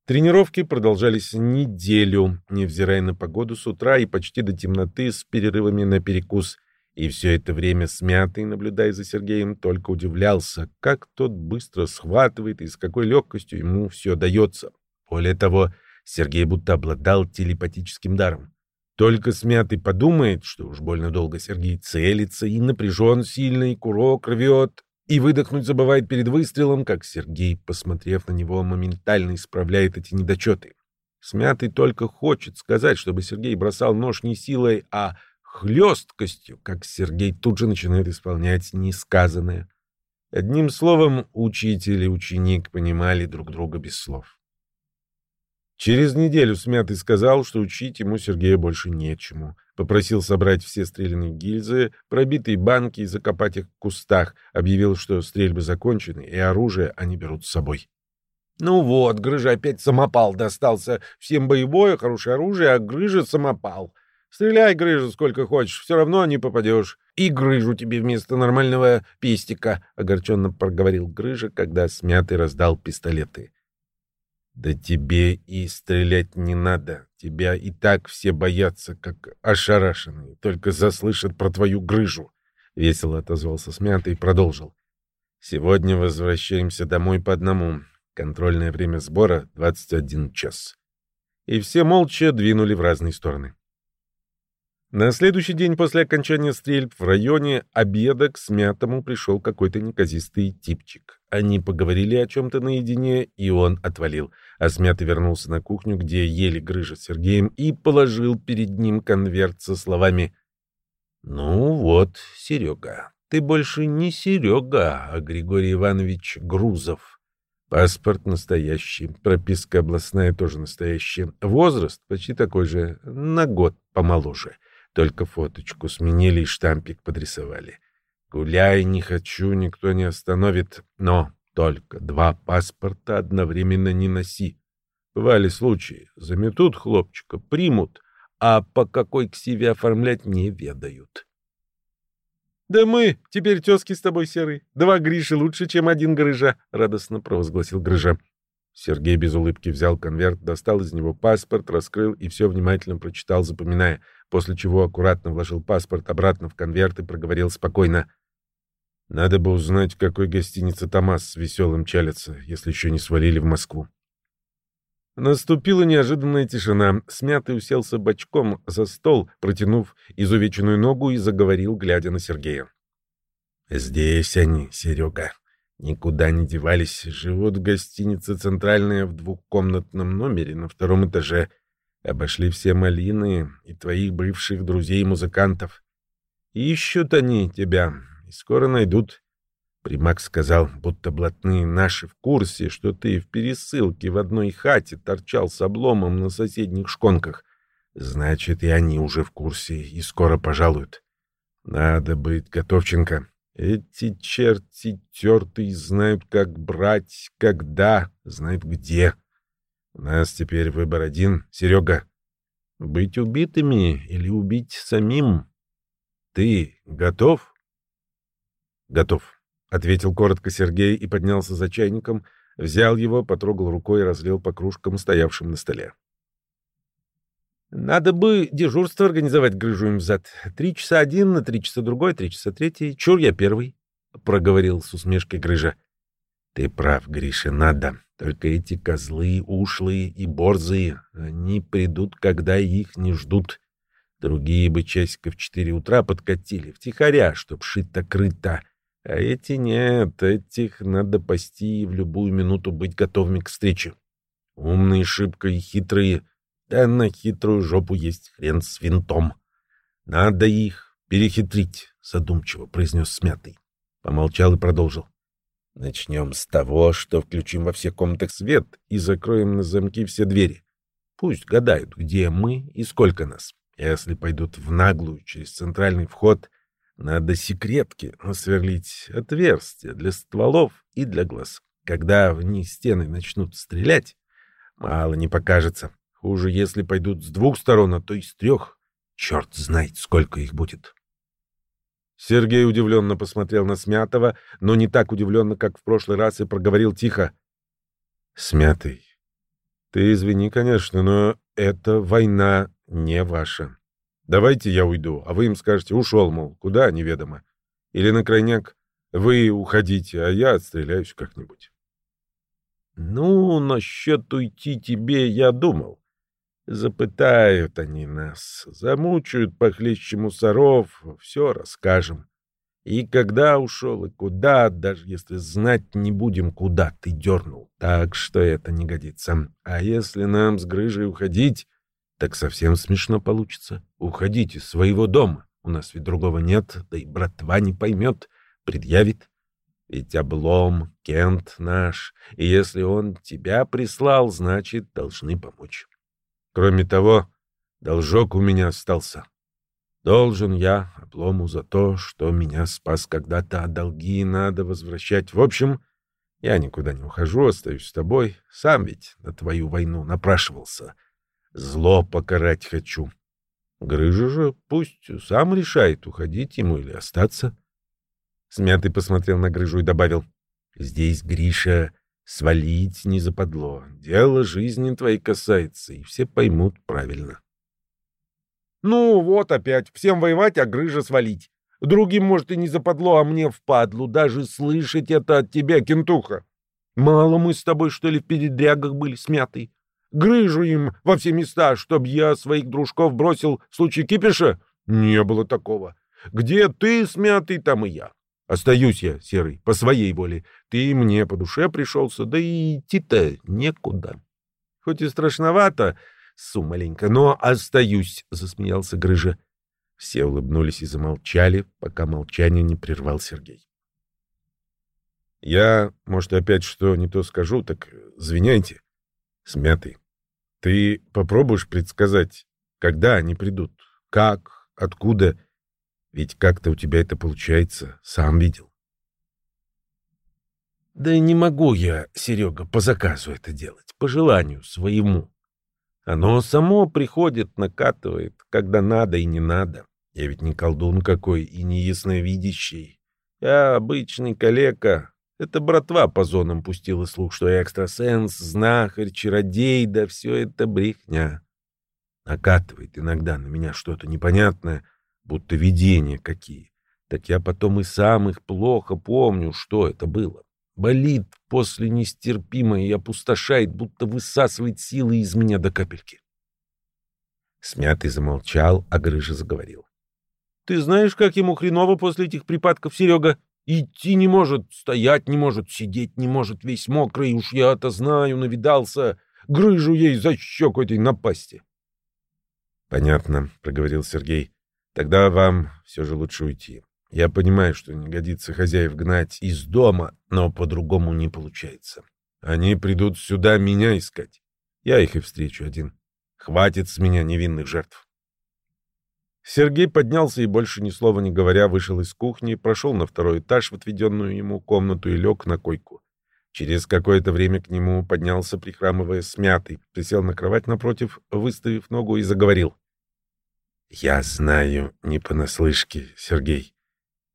Тренировки продолжались неделю, невзирая на погоду с утра и почти до темноты с перерывами на перекус. И все это время Смятый, наблюдая за Сергеем, только удивлялся, как тот быстро схватывает и с какой легкостью ему все дается. Более того, Сергей будто обладал телепатическим даром. Только Смятый подумает, что уж больно долго Сергей целится и напряжен сильно, и курок рвет, и выдохнуть забывает перед выстрелом, как Сергей, посмотрев на него, моментально исправляет эти недочеты. Смятый только хочет сказать, чтобы Сергей бросал нож не силой, а хлесткостью, как Сергей тут же начинает исполнять несказанное. Одним словом, учитель и ученик понимали друг друга без слов. Через неделю Смятый сказал, что учить ему Сергея больше нечему. Попросил собрать все стрелянные гильзы, пробитые банки и закопать их в кустах. Объявил, что стрельбы закончены, и оружие они берут с собой. Ну вот, Грыжа опять самопал достался. Всем боевое, хорошее оружие, а Грыжа самопал. Стреляй, Грыжа, сколько хочешь, все равно не попадешь. И Грыжу тебе вместо нормального пестика, — огорченно проговорил Грыжа, когда смятый раздал пистолеты. Да тебе и стрелять не надо. Тебя и так все боятся, как ошарашенные, только заслышат про твою грыжу. Весело отозвался смятый и продолжил. Сегодня возвращаемся домой по одному. Контрольное время сбора — 21 час. И все молча двинули в разные стороны. На следующий день после окончания стрельб в районе обеда к Смятому пришел какой-то неказистый типчик. Они поговорили о чем-то наедине, и он отвалил. А Смятый вернулся на кухню, где ели грыжа с Сергеем, и положил перед ним конверт со словами «Ну вот, Серега, ты больше не Серега, а Григорий Иванович Грузов. Паспорт настоящий, прописка областная тоже настоящая. Возраст почти такой же, на год помоложе». Только фоточку сменили и штампик подрисовали. Гуляй не хочу, никто не остановит, но только два паспорта одновременно не носи. Бывали случаи, заметут хлопчика, примут, а по какой ксиве оформлять не ведают. «Да мы теперь тезки с тобой, Серый. Два Гриши лучше, чем один Грыжа», — радостно провозгласил Грыжа. Сергей без улыбки взял конверт, достал из него паспорт, раскрыл и все внимательно прочитал, запоминая, после чего аккуратно вложил паспорт обратно в конверт и проговорил спокойно. «Надо бы узнать, в какой гостинице Томас с веселым чалится, если еще не свалили в Москву». Наступила неожиданная тишина. Смятый уселся бочком за стол, протянув изувеченную ногу и заговорил, глядя на Сергея. «Здесь они, Серега. Никуда не девались, живут в гостинице «Центральная» в двухкомнатном номере на втором этаже. Обошли все малины и твоих бывших друзей-музыкантов. Ищут они тебя, и скоро найдут. Примак сказал, будто блатные наши в курсе, что ты в пересылке в одной хате торчал с обломом на соседних шконках. Значит, и они уже в курсе, и скоро пожалуют. Надо быть, Готовченко. Эти черти тертые знают, как брать, когда, знают где. У нас теперь выбор один, Серега. Быть убитыми или убить самим? Ты готов? Готов, — ответил коротко Сергей и поднялся за чайником, взял его, потрогал рукой и разлил по кружкам, стоявшим на столе. Надо бы дежурство организовать, грыжу им взад. Три часа один, на три часа другой, три часа третий. Чур я первый, — проговорил с усмешкой грыжа. Ты прав, Гриша, надо. Только эти козлы ушлые и борзые, они придут, когда их не ждут. Другие бы часиков в четыре утра подкатили, втихаря, чтоб шито-крыто. А эти нет, этих надо пасти и в любую минуту быть готовыми к встрече. Умные, шибко и хитрые — да на хитрую жопу есть хрен с винтом. Надо их перехитрить, задумчиво произнес смятый. Помолчал и продолжил. Начнем с того, что включим во всех комнатах свет и закроем на замки все двери. Пусть гадают, где мы и сколько нас. Если пойдут в наглую через центральный вход, надо секретки насверлить отверстия для стволов и для глаз. Когда в них стены начнут стрелять, мало не покажется. Хуже, если пойдут с двух сторон, а то и с трех. Черт знает, сколько их будет. Сергей удивленно посмотрел на Смятого, но не так удивленно, как в прошлый раз, и проговорил тихо. «Смятый, ты извини, конечно, но эта война не ваша. Давайте я уйду, а вы им скажете, ушел, мол, куда, неведомо. Или на крайняк, вы уходите, а я отстреляюсь как-нибудь». «Ну, насчет уйти тебе я думал. Запытают они нас, замучают похлеще мусоров, все расскажем. И когда ушел, и куда, даже если знать не будем, куда ты дернул. Так что это не годится. А если нам с грыжей уходить, так совсем смешно получится. Уходить из своего дома. У нас ведь другого нет, да и братва не поймет, предъявит. Ведь облом, Кент наш, и если он тебя прислал, значит, должны помочь. Кроме того, должок у меня остался. Должен я облому за то, что меня спас когда-то, а долги надо возвращать. В общем, я никуда не ухожу, остаюсь с тобой. Сам ведь на твою войну напрашивался. Зло покарать хочу. Грыжа же пусть сам решает, уходить ему или остаться. Смятый посмотрел на Грыжу и добавил. Здесь, Гриша, Свалить не западло. Дело жизни твоей касается, и все поймут правильно. Ну вот опять, всем воевать, а грыжа свалить. Другим, может, и не западло, а мне впадлу даже слышать это от тебя, кентуха. Мало мы с тобой, что ли, в передрягах были смятый. Грыжу им во все места, чтоб я своих дружков бросил в случае кипиша. Не было такого. Где ты смятый, там и я. Остаюсь я, Серый, по своей воле. Ты мне по душе пришелся, да и идти-то некуда. Хоть и страшновато, су маленько, но остаюсь, — засмеялся Грыжа. Все улыбнулись и замолчали, пока молчание не прервал Сергей. Я, может, опять что не то скажу, так звиняйте. Смятый. Ты попробуешь предсказать, когда они придут? Как? Откуда? Ведь как-то у тебя это получается, сам видел. Да не могу я, Серега, по заказу это делать, по желанию своему. Оно само приходит, накатывает, когда надо и не надо. Я ведь не колдун какой и не ясновидящий. Я обычный калека. Это братва по зонам пустила слух, что я экстрасенс, знахарь, чародей, да все это брехня. Накатывает иногда на меня что-то непонятное, будто видения какие. Так я потом и сам их плохо помню, что это было. Болит после нестерпимо и опустошает, будто высасывает силы из меня до капельки. Смятый замолчал, а Грыжа заговорил. — Ты знаешь, как ему хреново после этих припадков, Серега? Идти не может, стоять не может, сидеть не может, весь мокрый, уж я-то знаю, навидался. Грыжу ей за щеку этой напасти. — Понятно, — проговорил Сергей. — Тогда вам все же лучше уйти. Я понимаю, что не годится хозяев гнать из дома, но по-другому не получается. Они придут сюда меня искать. Я их и встречу один. Хватит с меня невинных жертв. Сергей поднялся и, больше ни слова не говоря, вышел из кухни, прошел на второй этаж в отведенную ему комнату и лег на койку. Через какое-то время к нему поднялся, прихрамывая смятый, присел на кровать напротив, выставив ногу и заговорил. «Я знаю не понаслышке, Сергей.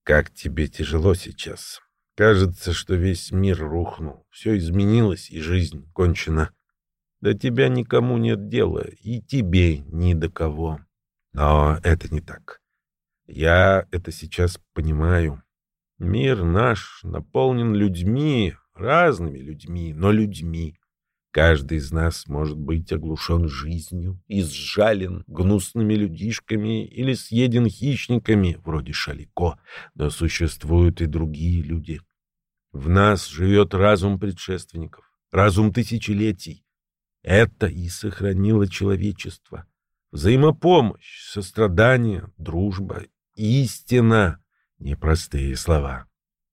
Как тебе тяжело сейчас? Кажется, что весь мир рухнул, все изменилось, и жизнь кончена. До тебя никому нет дела, и тебе ни до кого. Но это не так. Я это сейчас понимаю. Мир наш наполнен людьми, разными людьми, но людьми. Каждый из нас может быть оглушен жизнью, изжален гнусными людишками или съеден хищниками, вроде шалико, но существуют и другие люди. В нас живет разум предшественников, разум тысячелетий. Это и сохранило человечество. Взаимопомощь, сострадание, дружба, истина — непростые слова.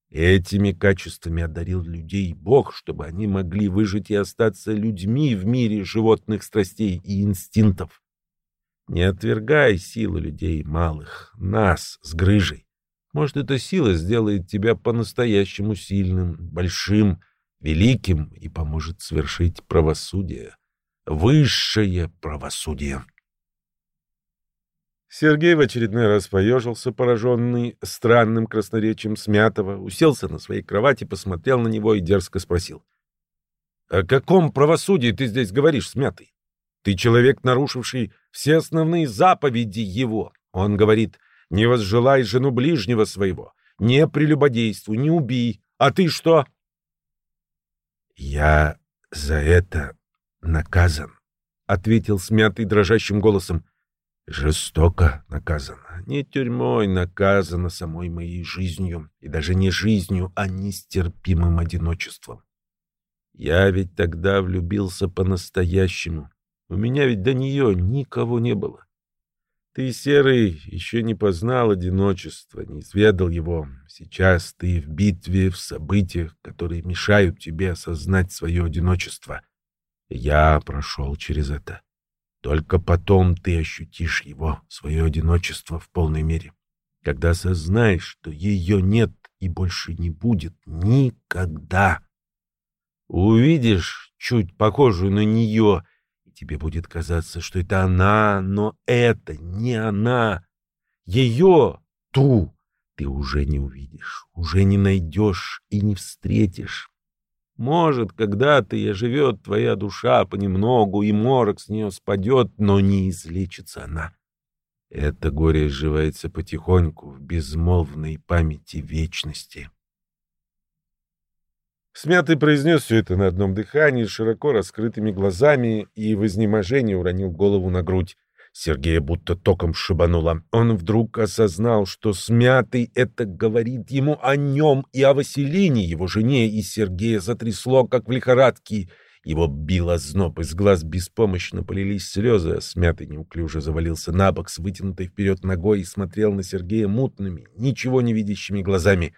Этими качествами одарил людей Бог, чтобы они могли выжить и остаться людьми в мире животных страстей и инстинктов. Не отвергай силы людей малых, нас с грыжей. Может, эта сила сделает тебя по-настоящему сильным, большим, великим и поможет свершить правосудие. Высшее правосудие. Сергей в очередной раз поежился, пораженный странным красноречием Смятова, уселся на своей кровати, посмотрел на него и дерзко спросил. — О каком правосудии ты здесь говоришь, Смятый? Ты человек, нарушивший все основные заповеди его. Он говорит, не возжелай жену ближнего своего, не прелюбодействуй, не убей. А ты что? — Я за это наказан, — ответил Смятый дрожащим голосом. Жестоко наказана. Не тюрьмой наказана самой моей жизнью. И даже не жизнью, а нестерпимым одиночеством. Я ведь тогда влюбился по-настоящему. У меня ведь до нее никого не было. Ты, Серый, еще не познал одиночества, не изведал его. Сейчас ты в битве, в событиях, которые мешают тебе осознать свое одиночество. Я прошел через это. Только потом ты ощутишь его, свое одиночество в полной мере. Когда осознаешь, что ее нет и больше не будет никогда. Увидишь чуть похожую на нее, и тебе будет казаться, что это она, но это не она. Ее, ту, ты уже не увидишь, уже не найдешь и не встретишь. Может, когда-то и оживет твоя душа понемногу, и морок с нее спадет, но не излечится она. Это горе изживается потихоньку в безмолвной памяти вечности. Смятый произнес все это на одном дыхании, широко раскрытыми глазами, и в изнеможении уронил голову на грудь. Сергея будто током шибануло. Он вдруг осознал, что смятый это говорит ему о нем и о Василине, его жене, и Сергея затрясло, как в лихорадке. Его било зноб, из глаз беспомощно полились слезы, а смятый неуклюже завалился на бок с вытянутой вперед ногой и смотрел на Сергея мутными, ничего не видящими глазами.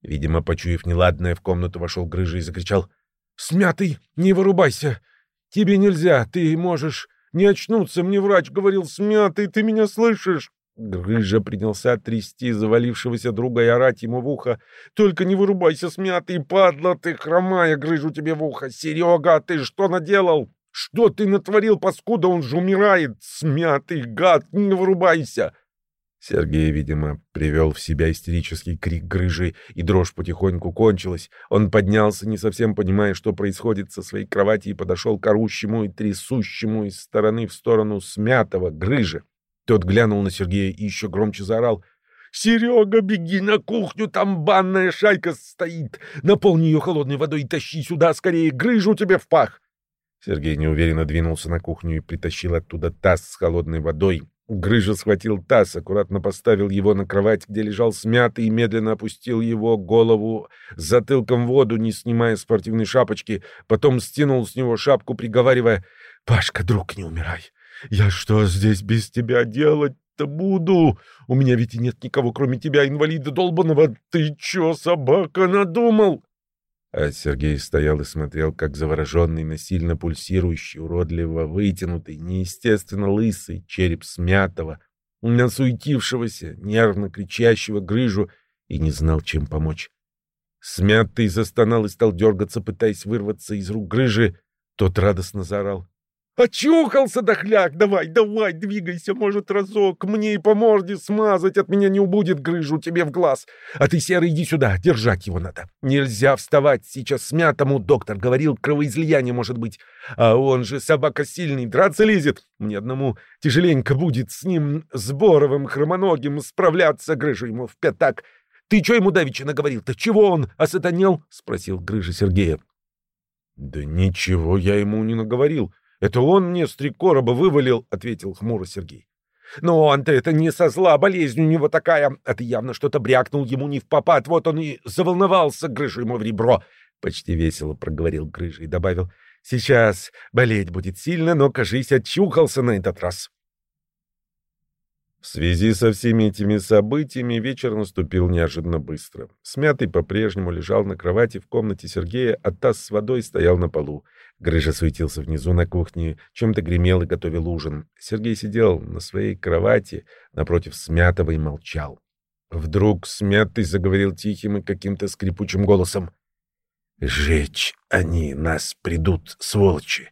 Видимо, почуяв неладное, в комнату вошел Грыжа и закричал «Смятый, не вырубайся! Тебе нельзя, ты можешь не очнуться, мне врач говорил, смятый, ты меня слышишь? Грыжа принялся трясти завалившегося друга и орать ему в ухо. «Только не вырубайся, смятый, падла ты, хромая, грыжу тебе в ухо! Серега, ты что наделал? Что ты натворил, паскуда, он же умирает! Смятый, гад, не вырубайся!» Сергей, видимо, привел в себя истерический крик грыжи, и дрожь потихоньку кончилась. Он поднялся, не совсем понимая, что происходит со своей кровати, и подошел к орущему и трясущему из стороны в сторону смятого грыжи. Тот глянул на Сергея и еще громче заорал. «Серега, беги на кухню, там банная шайка стоит. Наполни ее холодной водой и тащи сюда скорее, грыжу тебе в пах!» Сергей неуверенно двинулся на кухню и притащил оттуда таз с холодной водой. Грыжа схватил таз, аккуратно поставил его на кровать, где лежал смятый, и медленно опустил его голову затылком в воду, не снимая спортивной шапочки, потом стянул с него шапку, приговаривая «Пашка, друг, не умирай! Я что здесь без тебя делать-то буду? У меня ведь и нет никого, кроме тебя, инвалида долбаного! Ты чё, собака, надумал?» А Сергей стоял и смотрел, как завороженный на сильно пульсирующий, уродливо вытянутый, неестественно лысый череп смятого, насуетившегося, нервно кричащего грыжу, и не знал, чем помочь. Смятый застонал и стал дергаться, пытаясь вырваться из рук грыжи. Тот радостно заорал. Очухался, дохляк! Давай, давай, двигайся, может, разок. Мне и по морде смазать от меня не убудет грыжу тебе в глаз. А ты, Серый, иди сюда, держать его надо. Нельзя вставать, сейчас смятому доктор говорил, кровоизлияние может быть. А он же собака сильный, драться лезет. Мне одному тяжеленько будет с ним, с Боровым, хромоногим, справляться, грыжу ему в пятак. Ты что ему давеча наговорил-то? Чего он осатанел? — спросил Грыжа Сергея. — Да ничего я ему не наговорил. «Это он мне с три короба вывалил», — ответил хмуро Сергей. «Но он-то это не со зла, болезнь у него такая, а ты явно что-то брякнул ему не в попад, вот он и заволновался, грыжу ему в ребро». Почти весело проговорил Грыжа и добавил, «Сейчас болеть будет сильно, но, кажись, очухался на этот раз». В связи со всеми этими событиями вечер наступил неожиданно быстро. Смятый по-прежнему лежал на кровати в комнате Сергея, а таз с водой стоял на полу. Грыжа суетился внизу на кухне, чем-то гремел и готовил ужин. Сергей сидел на своей кровати напротив Смятого и молчал. Вдруг Смятый заговорил тихим и каким-то скрипучим голосом. «Жечь они нас придут, сволочи!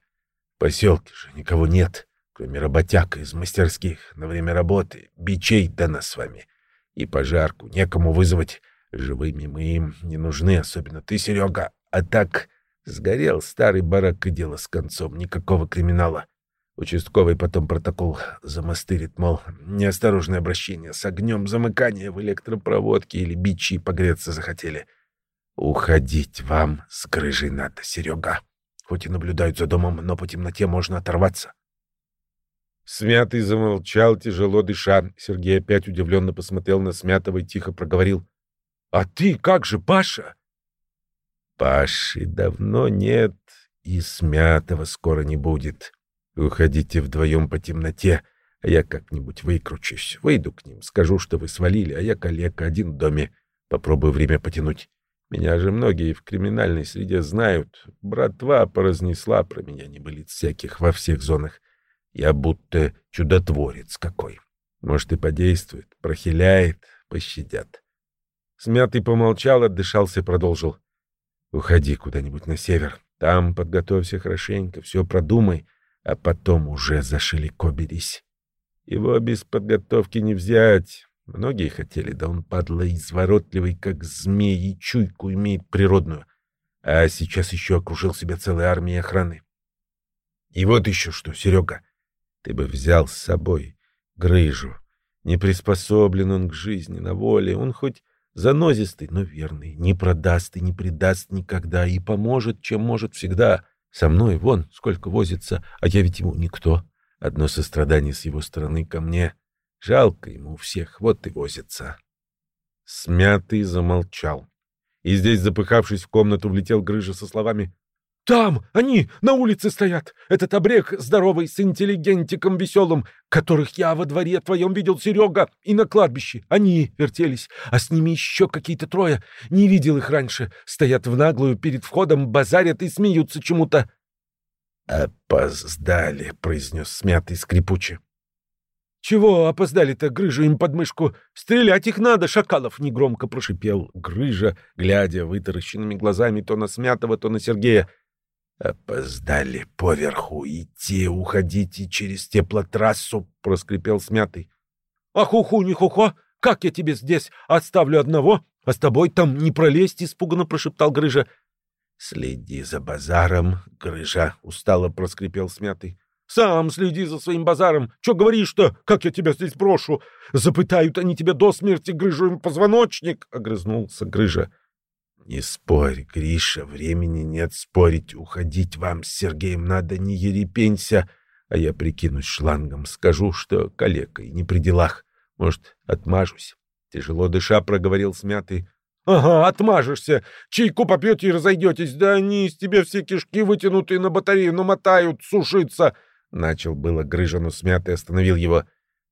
В поселке же никого нет, кроме работяг из мастерских на время работы, бичей да нас с вами. И пожарку некому вызвать. Живыми мы им не нужны, особенно ты, Серега. А так Сгорел старый барак и дело с концом. Никакого криминала. Участковый потом протокол замастырит, мол, неосторожное обращение с огнем, замыкание в электропроводке или бичи погреться захотели. Уходить вам с крыжей надо, Серега. Хоть и наблюдают за домом, но по темноте можно оторваться. Смятый замолчал, тяжело дыша. Сергей опять удивленно посмотрел на Смятого и тихо проговорил. — А ты как же, Паша? Паши давно нет, и смятого скоро не будет. Уходите вдвоем по темноте, а я как-нибудь выкручусь. Выйду к ним, скажу, что вы свалили, а я коллега один в доме. Попробую время потянуть. Меня же многие в криминальной среде знают. Братва поразнесла про меня небылиц всяких во всех зонах. Я будто чудотворец какой. Может, и подействует, прохиляет, пощадят. Смятый помолчал, отдышался и продолжил. Уходи куда-нибудь на север. Там подготовься хорошенько, все продумай, а потом уже за Шелико берись. Его без подготовки не взять. Многие хотели, да он, падла, изворотливый, как змей, и чуйку имеет природную. А сейчас еще окружил себя целой армией охраны. И вот еще что, Серега, ты бы взял с собой грыжу. Не приспособлен он к жизни на воле, он хоть Занозистый, но верный, не продаст и не предаст никогда, и поможет, чем может всегда. Со мной вон сколько возится, а я ведь ему никто. Одно сострадание с его стороны ко мне. Жалко ему всех, вот и возится. Смятый замолчал. И здесь, запыхавшись в комнату, влетел Грыжа со словами «Там! Они! На улице стоят! Этот обрех здоровый с интеллигентиком веселым, которых я во дворе твоем видел, Серега, и на кладбище. Они вертелись, а с ними еще какие-то трое. Не видел их раньше. Стоят в наглую перед входом, базарят и смеются чему-то». «Опоздали», — произнес смятый скрипуче. «Чего опоздали-то, Грыжа им под мышку? Стрелять их надо, шакалов!» — негромко прошипел Грыжа, глядя вытаращенными глазами то на Смятого, то на Сергея. «Опоздали поверху идти, уходите через теплотрассу!» — проскрипел Смятый. «А хуху не хухо! Как я тебе здесь оставлю одного? А с тобой там не пролезть!» — испуганно прошептал Грыжа. «Следи за базаром, Грыжа!» — устало проскрипел Смятый. Сам следи за своим базаром. Че говоришь-то? Как я тебя здесь брошу? Запытают они тебя до смерти, грыжу им позвоночник!» — огрызнулся Грыжа. «Не спорь, Гриша, времени нет спорить. Уходить вам с Сергеем надо, не ерепенься. А я прикинусь шлангом, скажу, что калека и не при делах. Может, отмажусь?» Тяжело дыша проговорил смятый. «Ага, отмажешься. Чайку попьете и разойдетесь. Да они из тебя все кишки вытянутые на батарею намотают, сушиться. Начал было Грыжа, но смятый остановил его.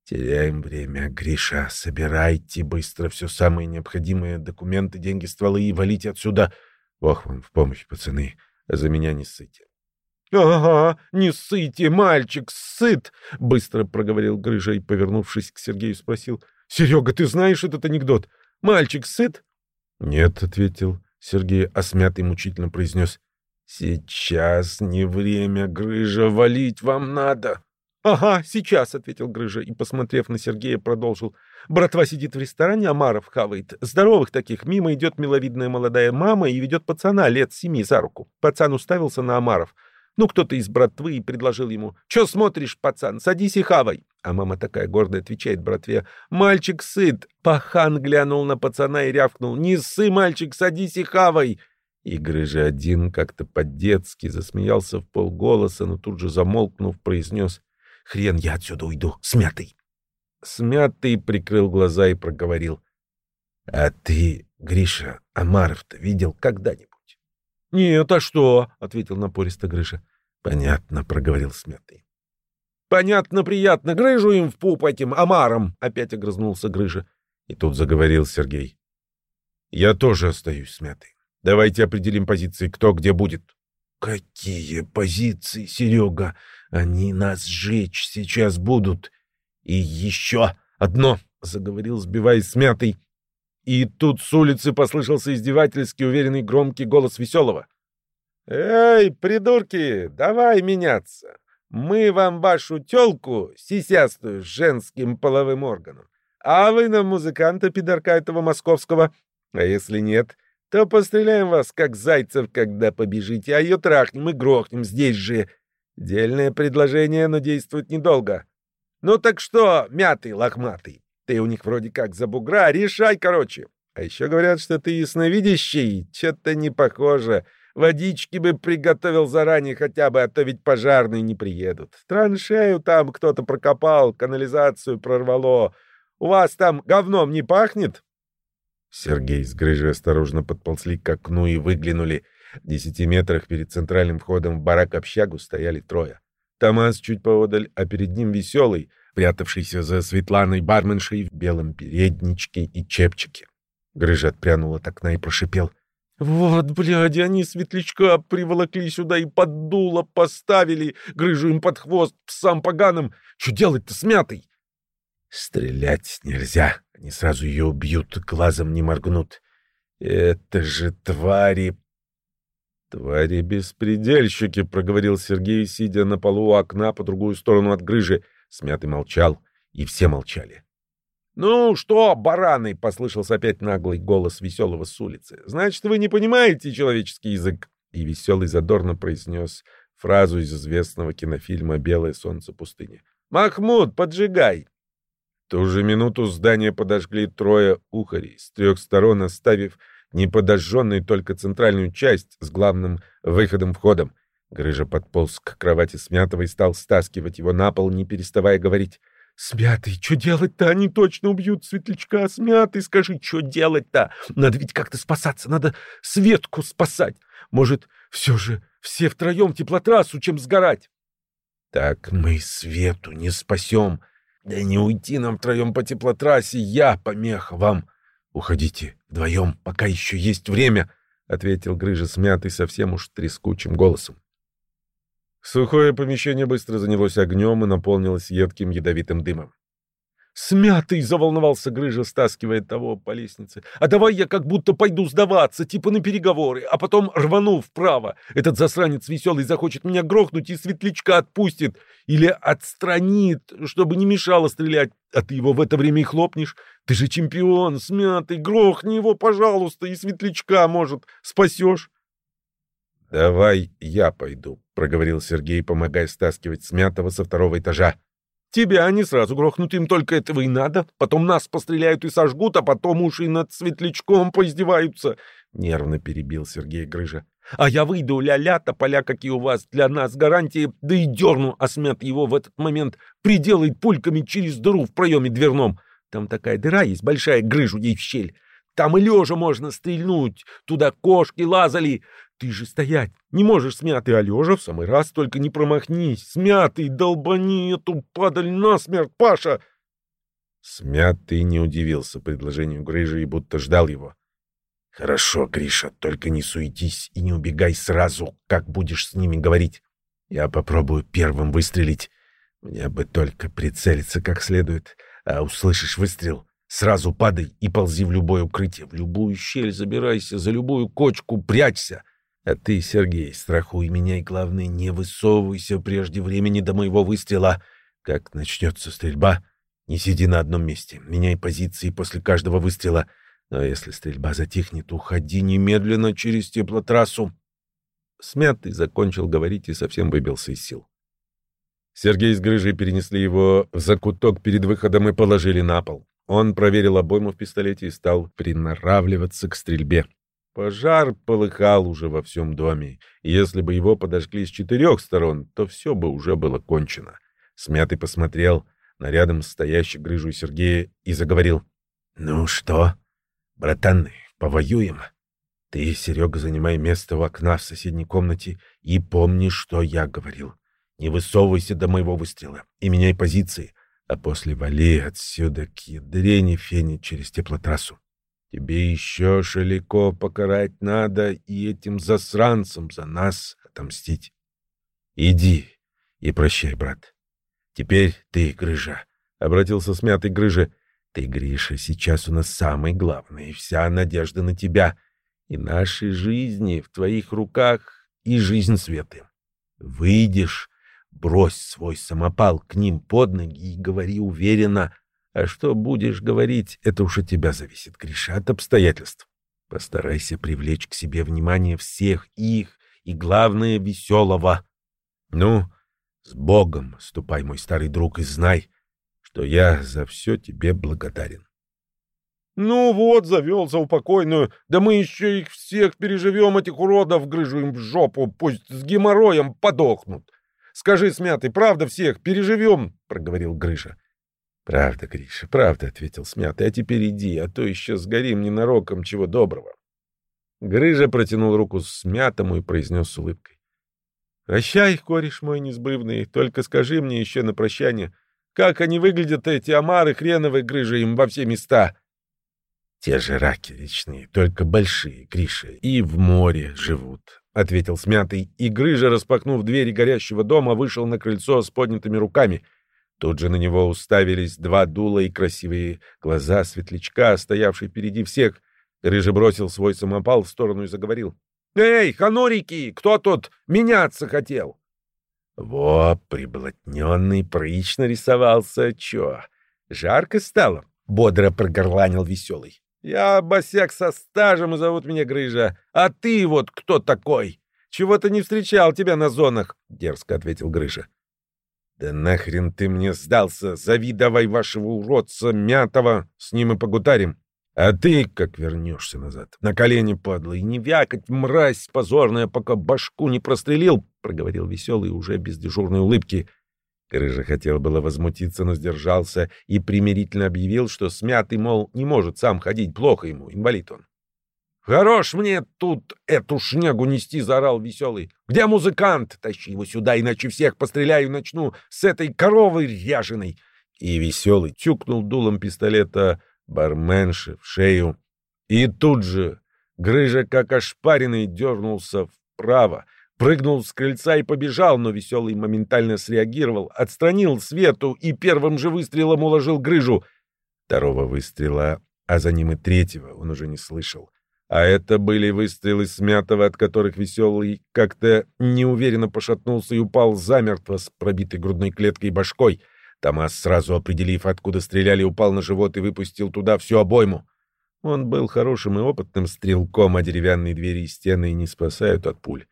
«Теряем время, Гриша. Собирайте быстро все самое необходимое, документы, деньги, стволы и валите отсюда. Бог вам в помощь, пацаны. А за меня не ссыте». «Ага, не ссыте, мальчик, сыт!» — быстро проговорил Грыжа и, повернувшись к Сергею, спросил. «Серега, ты знаешь этот анекдот? Мальчик сыт?» «Нет», — ответил Сергей, а смятый мучительно произнес. «Сейчас не время, Грыжа, валить вам надо!» «Ага, сейчас», — ответил Грыжа и, посмотрев на Сергея, продолжил. «Братва сидит в ресторане, Амаров хавает. Здоровых таких. Мимо идет миловидная молодая мама и ведет пацана лет семи за руку. Пацан уставился на Амаров. Ну, кто-то из братвы и предложил ему. «Че смотришь, пацан? Садись и хавай!» А мама такая гордая отвечает братве. «Мальчик сыт!» Пахан глянул на пацана и рявкнул. «Не ссы, мальчик, садись и хавай!» Игры же один как-то по-детски засмеялся в полголоса, но тут же замолкнув, произнес «Хрен я отсюда уйду, смятый!» Смятый прикрыл глаза и проговорил «А ты, Гриша, Амаров-то видел когда-нибудь?» «Нет, а что?» — ответил напористо Гриша. «Понятно», — проговорил Смятый. «Понятно, приятно. Грыжу им в пуп этим Амаром!» — опять огрызнулся Грыжа. И тут заговорил Сергей. «Я тоже остаюсь смятый. Давайте определим позиции, кто где будет. Какие позиции, Серега? Они нас сжечь сейчас будут. И еще одно, заговорил, сбиваясь смятый. И тут с улицы послышался издевательски уверенный громкий голос Веселого. «Эй, придурки, давай меняться. Мы вам вашу тёлку, сисястую, с женским половым органом. А вы нам музыканта-пидорка этого московского. А если нет, то постреляем вас, как зайцев, когда побежите, а ее трахнем и грохнем здесь же. Дельное предложение, но действует недолго. Ну так что, мятый лохматый, ты у них вроде как за бугра, решай, короче. А еще говорят, что ты ясновидящий, что-то не похоже. Водички бы приготовил заранее хотя бы, а то ведь пожарные не приедут. Траншею там кто-то прокопал, канализацию прорвало. У вас там говном не пахнет? Сергей с Грыжей осторожно подползли к окну и выглянули. В десяти метрах перед центральным входом в барак-общагу стояли трое. Томас чуть поодаль, а перед ним веселый, прятавшийся за Светланой барменшей в белом передничке и чепчике. Грыжа отпрянул от окна и прошипел. «Вот, блядь, они светлячка приволокли сюда и под дуло поставили, грыжу им под хвост, псам поганым. Что делать-то смятый?» «Стрелять нельзя», они сразу ее убьют, глазом не моргнут. Это же твари... «Твари-беспредельщики», — проговорил Сергей, сидя на полу у окна по другую сторону от грыжи. Смятый молчал, и все молчали. «Ну что, бараны!» — послышался опять наглый голос веселого с улицы. «Значит, вы не понимаете человеческий язык!» И веселый задорно произнес фразу из известного кинофильма «Белое солнце пустыни». «Махмуд, поджигай!» Ту же минуту здание подожгли трое ухарей, с трех сторон оставив неподожженной только центральную часть с главным выходом-входом. Грыжа подполз к кровати Смятова и стал стаскивать его на пол, не переставая говорить. «Смятый, что делать-то? Они точно убьют светлячка. Смятый, скажи, что делать-то? Надо ведь как-то спасаться, надо Светку спасать. Может, все же все втроем теплотрассу, чем сгорать?» «Так мы Свету не спасем. Да не уйти нам втроем по теплотрассе, я помеха вам. Уходите вдвоем, пока еще есть время», — ответил Грыжа смятый совсем уж трескучим голосом. Сухое помещение быстро занялось огнем и наполнилось едким ядовитым дымом. «Смятый!» — заволновался Грыжа, стаскивая того по лестнице. «А давай я как будто пойду сдаваться, типа на переговоры, а потом рвану вправо. Этот засранец веселый захочет меня грохнуть и светлячка отпустит. Или отстранит, чтобы не мешало стрелять. А ты его в это время и хлопнешь. Ты же чемпион, смятый, грохни его, пожалуйста, и светлячка, может, спасешь». «Давай я пойду», — проговорил Сергей, помогая стаскивать смятого со второго этажа. «Тебя они сразу грохнут, им только этого и надо. Потом нас постреляют и сожгут, а потом уж и над светлячком поиздеваются», — нервно перебил Сергей Грыжа. «А я выйду ля-ля, тополя, какие у вас для нас гарантии, да и дерну, а смят его в этот момент приделает пульками через дыру в проеме дверном. Там такая дыра есть, большая, грыжу ей в щель. Там и лежа можно стрельнуть, туда кошки лазали. Ты же стоять не можешь, смятый Алёжа, в самый раз только не промахнись. Смятый, долбани эту падаль насмерть, Паша!» Смятый не удивился предложению Грыжи и будто ждал его. «Хорошо, Гриша, только не суетись и не убегай сразу, как будешь с ними говорить. Я попробую первым выстрелить. Мне бы только прицелиться как следует. А услышишь выстрел, сразу падай и ползи в любое укрытие, в любую щель забирайся, за любую кочку прячься. А ты, Сергей, страхуй меня и, главное, не высовывайся прежде времени до моего выстрела. Как начнется стрельба, не сиди на одном месте, меняй позиции после каждого выстрела. Но если стрельба затихнет, уходи немедленно через теплотрассу. Смятый закончил говорить и совсем выбился из сил. Сергей с Грыжей перенесли его в закуток перед выходом и положили на пол. Он проверил обойму в пистолете и стал приноравливаться к стрельбе. Пожар полыхал уже во всем доме, если бы его подожгли с четырех сторон, то все бы уже было кончено. Смятый посмотрел на рядом стоящий грыжу Сергея и заговорил. «Ну что, братаны, повоюем? Ты, Серега, занимай место у окна в соседней комнате и помни, что я говорил. Не высовывайся до моего выстрела и меняй позиции, а после вали отсюда к ядрене фени через теплотрассу. Тебе еще Шелико покарать надо и этим засранцам за нас отомстить. Иди и прощай, брат. Теперь ты, Грыжа, — обратился смятый Грыжа, — ты, Гриша, сейчас у нас самый главный, вся надежда на тебя и нашей жизни в твоих руках и жизнь Светы. Выйдешь, брось свой самопал к ним под ноги и говори уверенно — а что будешь говорить, это уж от тебя зависит, Гриша, от обстоятельств. Постарайся привлечь к себе внимание всех их и, главное, веселого. Ну, с Богом ступай, мой старый друг, и знай, что я за все тебе благодарен. Ну вот, завел за упокойную, да мы еще их всех переживем, этих уродов, грыжу им в жопу, пусть с геморроем подохнут. Скажи, смятый, правда всех переживем, — проговорил Грыжа. «Правда, Гриша, правда», — ответил смятый. «А теперь иди, а то еще сгорим ненароком чего доброго». Грыжа протянул руку смятому и произнес с улыбкой. «Прощай, кореш мой несбывный, только скажи мне еще на прощание, как они выглядят, эти омары хреновые, Грыжа, им во все места?» «Те же раки речные, только большие, Гриша, и в море живут», — ответил смятый, и Грыжа, распахнув двери горящего дома, вышел на крыльцо с поднятыми руками — Тут же на него уставились два дула и красивые глаза светлячка, стоявший впереди всех. Рыжий бросил свой самопал в сторону и заговорил. «Эй, ханурики, кто тут меняться хотел?» Во, приблотненный прыч нарисовался, чё? Жарко стало? Бодро прогорланил веселый. Я босяк со стажем, и зовут меня Грыжа. А ты вот кто такой? Чего-то не встречал тебя на зонах, дерзко ответил Грыжа. «Да нахрен ты мне сдался? Зови давай вашего уродца Мятого, с ним и погутарим. А ты, как вернешься назад, на колени падла и не вякать, мразь позорная, пока башку не прострелил, проговорил веселый уже без дежурной улыбки. Грыжа хотел было возмутиться, но сдержался и примирительно объявил, что смятый, мол, не может сам ходить, плохо ему, инвалид он. «Хорош мне тут эту шнягу нести!» — заорал веселый. «Где музыкант? Тащи его сюда, иначе всех постреляю начну с этой коровой ряженой!» И веселый тюкнул дулом пистолета барменши в шею. И тут же Грыжа, как ошпаренный, дернулся вправо, прыгнул с крыльца и побежал, но веселый моментально среагировал, отстранил Свету и первым же выстрелом уложил Грыжу. Второго выстрела, а за ним и третьего он уже не слышал. А это были выстрелы смятого, от которых веселый как-то неуверенно пошатнулся и упал замертво с пробитой грудной клеткой и башкой. Томас, сразу определив, откуда стреляли, упал на живот и выпустил туда всю обойму. Он был хорошим и опытным стрелком, а деревянные двери и стены не спасают от пуль.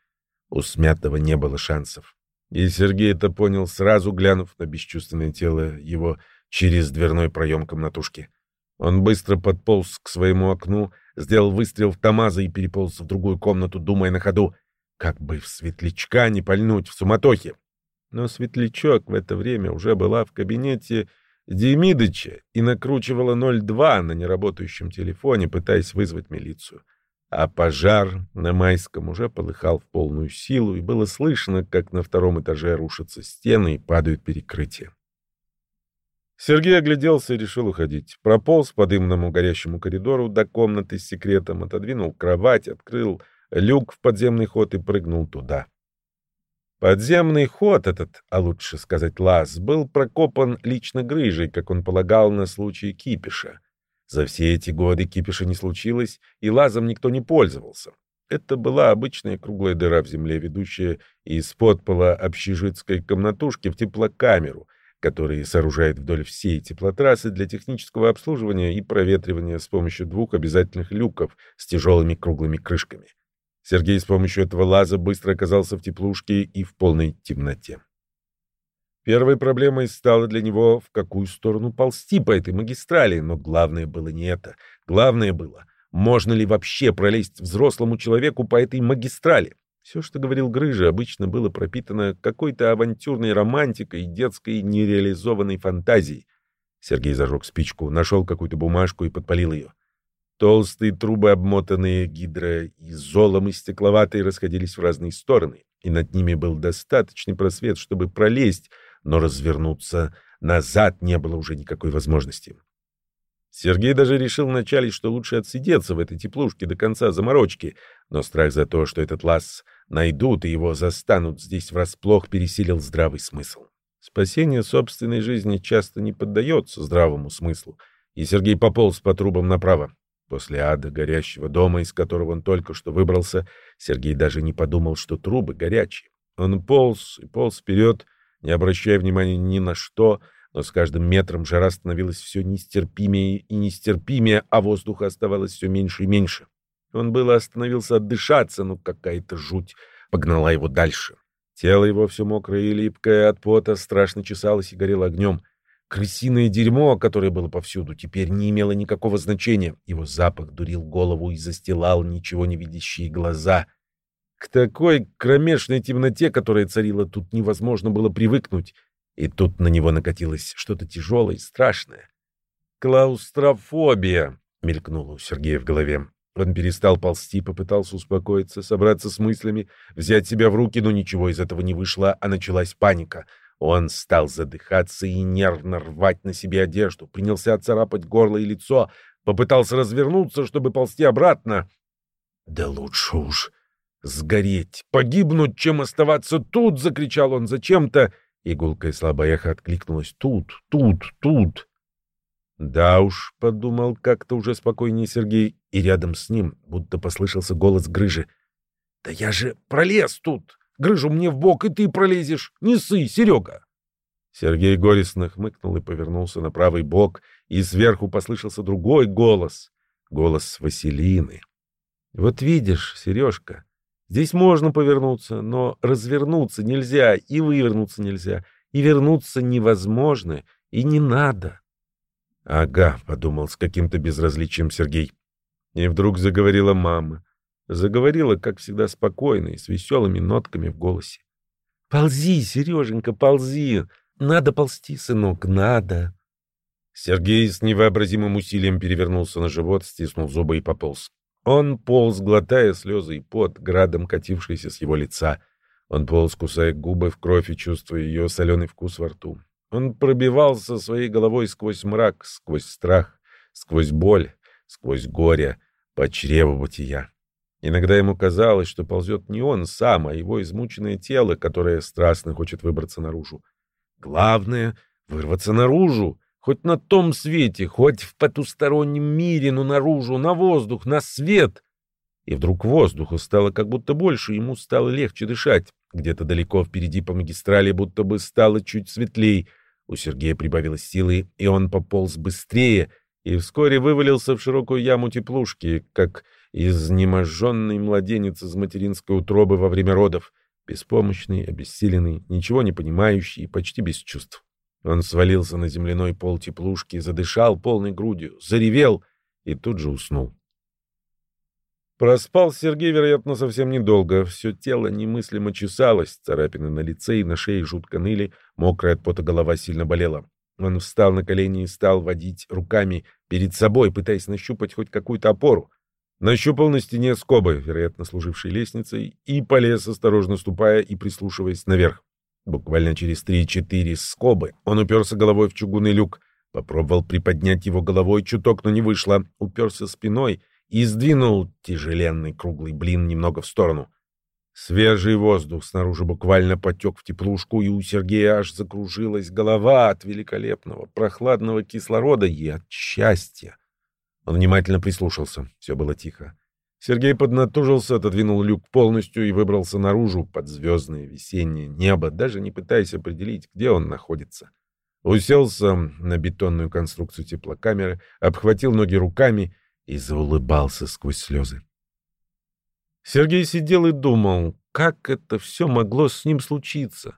У смятого не было шансов. И Сергей это понял, сразу глянув на бесчувственное тело его через дверной проем комнатушки. Он быстро подполз к своему окну, сделал выстрел в Тамаза и переполз в другую комнату, думая на ходу, как бы в светлячка не пальнуть в суматохе. Но светлячок в это время уже была в кабинете Демидыча и накручивала 02 на неработающем телефоне, пытаясь вызвать милицию. А пожар на Майском уже полыхал в полную силу, и было слышно, как на втором этаже рушатся стены и падают перекрытия. Сергей огляделся и решил уходить. Прополз по дымному горящему коридору до комнаты с секретом, отодвинул кровать, открыл люк в подземный ход и прыгнул туда. Подземный ход этот, а лучше сказать лаз, был прокопан лично грыжей, как он полагал на случай кипиша. За все эти годы кипиша не случилось, и лазом никто не пользовался. Это была обычная круглая дыра в земле, ведущая из подпола общежитской комнатушки в теплокамеру, которые сооружают вдоль всей теплотрассы для технического обслуживания и проветривания с помощью двух обязательных люков с тяжелыми круглыми крышками. Сергей с помощью этого лаза быстро оказался в теплушке и в полной темноте. Первой проблемой стало для него, в какую сторону ползти по этой магистрали, но главное было не это. Главное было, можно ли вообще пролезть взрослому человеку по этой магистрали. Все, что говорил Грыжа, обычно было пропитано какой-то авантюрной романтикой и детской нереализованной фантазией. Сергей зажег спичку, нашел какую-то бумажку и подпалил ее. Толстые трубы, обмотанные гидроизолом и стекловатые, расходились в разные стороны, и над ними был достаточный просвет, чтобы пролезть, но развернуться назад не было уже никакой возможности. Сергей даже решил вначале, что лучше отсидеться в этой теплушке до конца заморочки, но страх за то, что этот лаз найдут и его застанут здесь врасплох, пересилил здравый смысл. Спасение собственной жизни часто не поддается здравому смыслу, и Сергей пополз по трубам направо. После ада горящего дома, из которого он только что выбрался, Сергей даже не подумал, что трубы горячие. Он полз и полз вперед, не обращая внимания ни на что, но с каждым метром жара становилась все нестерпимее и нестерпимее, а воздуха оставалось все меньше и меньше. Он было остановился отдышаться, но какая-то жуть погнала его дальше. Тело его все мокрое и липкое от пота страшно чесалось и горело огнем. Крысиное дерьмо, которое было повсюду, теперь не имело никакого значения. Его запах дурил голову и застилал ничего не видящие глаза. К такой кромешной темноте, которая царила тут, невозможно было привыкнуть. И тут на него накатилось что-то тяжелое и страшное. «Клаустрофобия!» — мелькнуло у Сергея в голове. Он перестал ползти, попытался успокоиться, собраться с мыслями, взять себя в руки, но ничего из этого не вышло, а началась паника. Он стал задыхаться и нервно рвать на себе одежду, принялся царапать горло и лицо, попытался развернуться, чтобы ползти обратно. «Да лучше уж сгореть, погибнуть, чем оставаться тут!» — закричал он зачем-то, — и слабое эхо откликнулось «Тут, тут, тут». «Да уж», — подумал как-то уже спокойнее Сергей, и рядом с ним будто послышался голос Грыжи. «Да я же пролез тут! Грыжу мне в бок, и ты пролезешь! Не ссы, Серега!» Сергей горестно хмыкнул и повернулся на правый бок, и сверху послышался другой голос — голос Василины. «Вот видишь, Сережка, Здесь можно повернуться, но развернуться нельзя, и вывернуться нельзя, и вернуться невозможно, и не надо. «Ага», — подумал с каким-то безразличием Сергей. И вдруг заговорила мама. Заговорила, как всегда, спокойно и с веселыми нотками в голосе. Ползи, Сереженька, ползи. Надо ползти, сынок, надо. Сергей с невообразимым усилием перевернулся на живот, стиснул зубы и пополз. Он полз, глотая слезы и пот, градом катившийся с его лица. Он полз, кусая губы в кровь и чувствуя ее соленый вкус во рту. Он пробивался своей головой сквозь мрак, сквозь страх, сквозь боль, сквозь горе, по чреву бытия. Иногда ему казалось, что ползет не он сам, а его измученное тело, которое страстно хочет выбраться наружу. Главное — вырваться наружу, хоть на том свете, хоть в потустороннем мире, но наружу, на воздух, на свет. И вдруг воздуха стало как будто больше, ему стало легче дышать. Где-то далеко впереди по магистрали будто бы стало чуть светлей. У Сергея прибавилось силы, и он пополз быстрее, и вскоре вывалился в широкую яму теплушки, как изнеможенный младенец из материнской утробы во время родов, беспомощный, обессиленный, ничего не понимающий и почти без чувств. Он свалился на земляной пол теплушки, задышал полной грудью, заревел и тут же уснул. Проспал Сергей, вероятно, совсем недолго. Все тело немыслимо чесалось, царапины на лице и на шее жутко ныли, мокрая от пота голова сильно болела. Он встал на колени и стал водить руками перед собой, пытаясь нащупать хоть какую-то опору. Нащупал на стене скобы, вероятно, служившие лестницей, и полез, осторожно ступая и прислушиваясь наверх. Буквально через три-четыре скобы он уперся головой в чугунный люк, попробовал приподнять его головой чуток, но не вышло, уперся спиной — и сдвинул тяжеленный круглый блин немного в сторону. Свежий воздух снаружи буквально потек в теплушку, и у Сергея аж закружилась голова от великолепного прохладного кислорода и от счастья. Он внимательно прислушался. Все было тихо. Сергей поднатужился, отодвинул люк полностью и выбрался наружу под звездное весеннее небо, даже не пытаясь определить, где он находится. Уселся на бетонную конструкцию теплокамеры, обхватил ноги руками и заулыбался сквозь слезы. Сергей сидел и думал, как это все могло с ним случиться.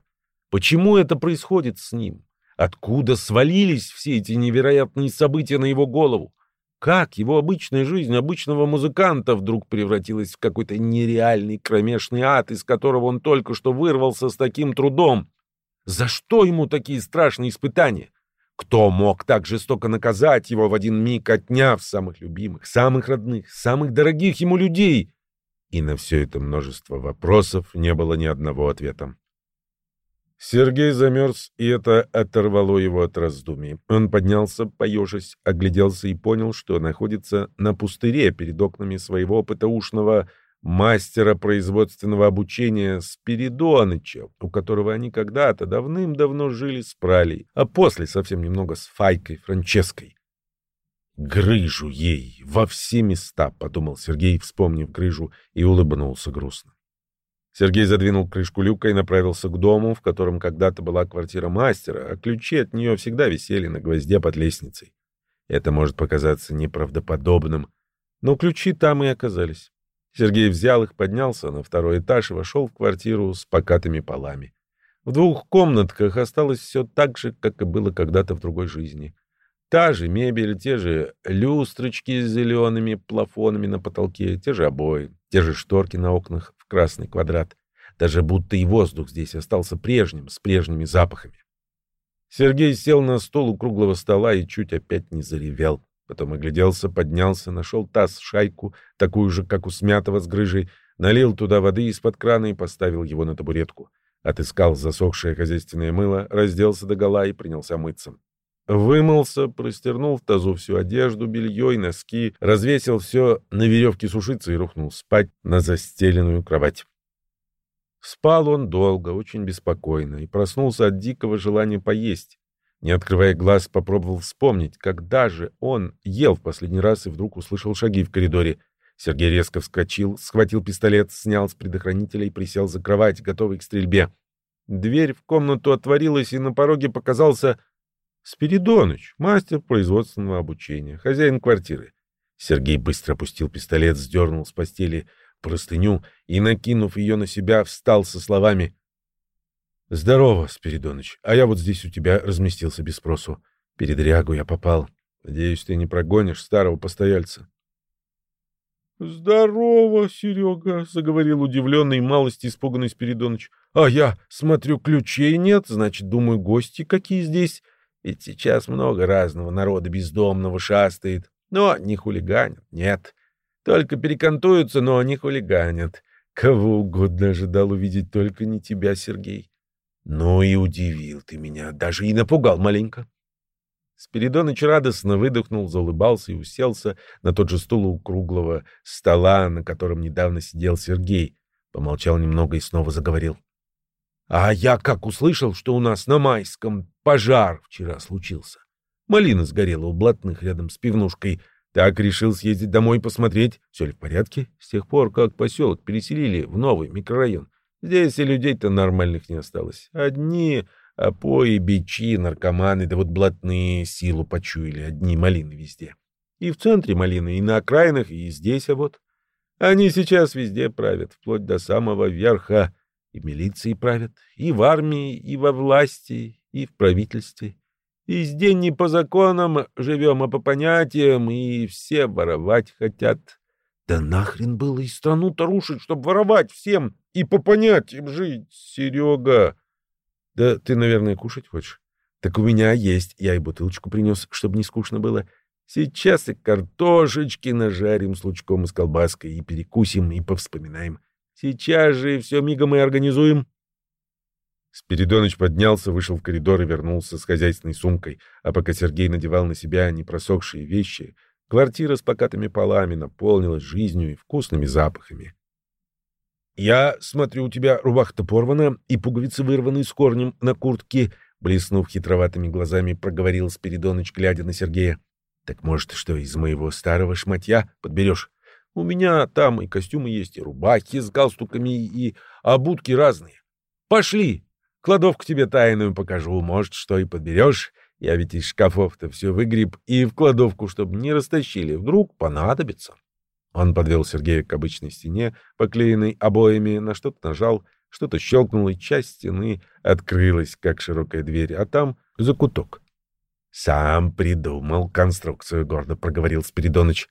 Почему это происходит с ним? Откуда свалились все эти невероятные события на его голову? Как его обычная жизнь обычного музыканта вдруг превратилась в какой-то нереальный кромешный ад, из которого он только что вырвался с таким трудом? За что ему такие страшные испытания? Кто мог так жестоко наказать его в один миг, отняв самых любимых, самых родных, самых дорогих ему людей? И на все это множество вопросов не было ни одного ответа. Сергей замерз, и это оторвало его от раздумий. Он поднялся, поежась, огляделся и понял, что находится на пустыре перед окнами своего ПТУшного мастера производственного обучения Спиридоныча, у которого они когда-то давным-давно жили с Пралей, а после совсем немного с Файкой Франческой. «Грыжу ей во все места», — подумал Сергей, вспомнив грыжу, и улыбнулся грустно. Сергей задвинул крышку люка и направился к дому, в котором когда-то была квартира мастера, а ключи от нее всегда висели на гвозде под лестницей. Это может показаться неправдоподобным, но ключи там и оказались. Сергей взял их, поднялся на второй этаж и вошел в квартиру с покатыми полами. В двух комнатках осталось все так же, как и было когда-то в другой жизни. Та же мебель, те же люстрочки с зелеными плафонами на потолке, те же обои, те же шторки на окнах красный квадрат. Даже будто и воздух здесь остался прежним, с прежними запахами. Сергей сел на стол у круглого стола и чуть опять не заревел. Потом огляделся, поднялся, нашел таз, шайку, такую же, как у смятого с грыжей, налил туда воды из-под крана и поставил его на табуретку. Отыскал засохшее хозяйственное мыло, разделся догола и принялся мыться. Вымылся, простернул в тазу всю одежду, белье и носки, развесил все на веревке сушиться и рухнул спать на застеленную кровать. Спал он долго, очень беспокойно, и проснулся от дикого желания поесть. Не открывая глаз, попробовал вспомнить, когда же он ел в последний раз и вдруг услышал шаги в коридоре. Сергей резко вскочил, схватил пистолет, снял с предохранителя и присел за кровать, готовый к стрельбе. Дверь в комнату отворилась, и на пороге показался Спиридоныч, мастер производственного обучения, хозяин квартиры. Сергей быстро опустил пистолет, сдернул с постели простыню и, накинув ее на себя, встал со словами Здорово, Спиридоныч. А я вот здесь у тебя разместился без спросу. Передрягу я попал. Надеюсь, ты не прогонишь старого постояльца. Здорово, Серега, заговорил удивленный и малости испуганный Спиридоныч. А я смотрю, ключей нет, значит, думаю, гости какие здесь. Ведь сейчас много разного народа бездомного шастает. Но не хулиганят, нет. Только перекантуются, но не хулиганят. Кого угодно ожидал увидеть, только не тебя, Сергей. Ну и удивил ты меня, даже и напугал маленько. Спиридоныч радостно выдохнул, заулыбался и уселся на тот же стул у круглого стола, на котором недавно сидел Сергей. Помолчал немного и снова заговорил. — А я как услышал, что у нас на Майском пожар вчера случился. Малина сгорела у блатных рядом с пивнушкой. Так решил съездить домой посмотреть, все ли в порядке, с тех пор, как поселок переселили в новый микрорайон. Здесь и людей-то нормальных не осталось. Одни Опои, бичи, наркоманы, да вот блатные силу почуяли, одни малины везде. И в центре малины, и на окраинах, и здесь, а вот. Они сейчас везде правят, вплоть до самого верха. И милиции правят, и в армии, и во власти, и в правительстве. И здесь не по законам живем, а по понятиям, и все воровать хотят. Да нахрен было и страну-то рушить, чтобы воровать всем и по понятиям жить, Серега. Да ты, наверное, кушать хочешь? Так у меня есть. Я и бутылочку принес, чтобы не скучно было. Сейчас и картошечки нажарим с лучком и с колбаской, и перекусим, и повспоминаем. Сейчас же все мигом и организуем. Спиридоныч поднялся, вышел в коридор и вернулся с хозяйственной сумкой, а пока Сергей надевал на себя непросохшие вещи, квартира с покатыми полами наполнилась жизнью и вкусными запахами. «Я смотрю, у тебя рубаха-то порвана, и пуговицы вырваны с корнем на куртке», — блеснув хитроватыми глазами, проговорил Спиридоныч, глядя на Сергея. «Так, может, что, из моего старого шматья подберешь? У меня там и костюмы есть, и рубахи с галстуками, и обутки разные. Пошли! Кладовку тебе тайную покажу, может, что и подберешь. Я ведь из шкафов-то все выгреб и в кладовку, чтобы не растащили. Вдруг понадобится». Он подвел Сергея к обычной стене, поклеенной обоями, на что-то нажал, что-то щелкнуло, и часть стены открылась, как широкая дверь, а там закуток. «Сам придумал конструкцию», — гордо проговорил Спиридоныч.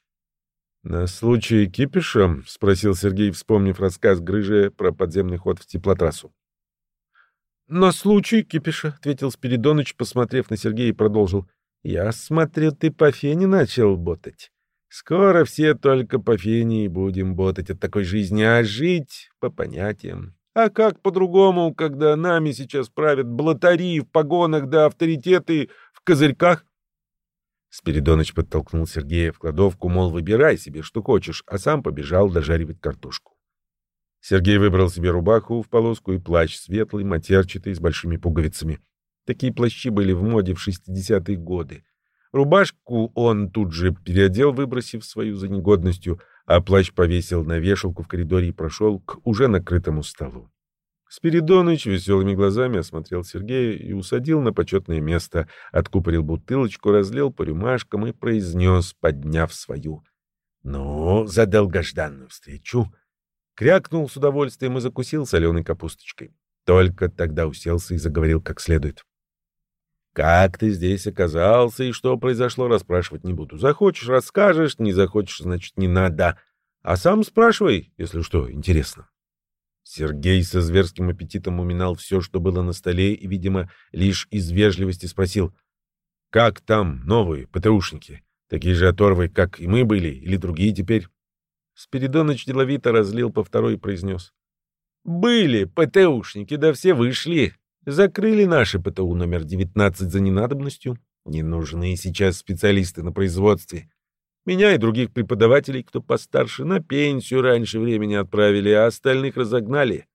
«На случай кипиша?» — спросил Сергей, вспомнив рассказ Грыжи про подземный ход в теплотрассу. «На случай кипиша», — ответил Спиридоныч, посмотрев на Сергея, и продолжил. «Я смотрю, ты по фене начал ботать. Скоро все только по фене будем ботать от такой жизни, а жить по понятиям. А как по-другому, когда нами сейчас правят блатари в погонах да авторитеты в козырьках? Спиридоныч подтолкнул Сергея в кладовку, мол, выбирай себе, что хочешь, а сам побежал дожаривать картошку. Сергей выбрал себе рубаху в полоску и плащ светлый, матерчатый, с большими пуговицами. Такие плащи были в моде в 60-е годы. Рубашку он тут же переодел, выбросив свою за негодностью, а плащ повесил на вешалку в коридоре и прошел к уже накрытому столу. Спиридоныч веселыми глазами осмотрел Сергея и усадил на почетное место, откупорил бутылочку, разлил по рюмашкам и произнес, подняв свою. «Ну, за долгожданную встречу!» Крякнул с удовольствием и закусил соленой капусточкой. Только тогда уселся и заговорил как следует. Как ты здесь оказался и что произошло, расспрашивать не буду. Захочешь — расскажешь, не захочешь — значит, не надо. А сам спрашивай, если что, интересно. Сергей со зверским аппетитом уминал все, что было на столе, и, видимо, лишь из вежливости спросил, «Как там новые ПТУшники? Такие же оторвы, как и мы были, или другие теперь?» Спиридоныч деловито разлил по второй и произнес, «Были ПТУшники, да все вышли. Закрыли наши ПТУ номер 19 за ненадобностью. Не нужны сейчас специалисты на производстве. Меня и других преподавателей, кто постарше, на пенсию раньше времени отправили, а остальных разогнали.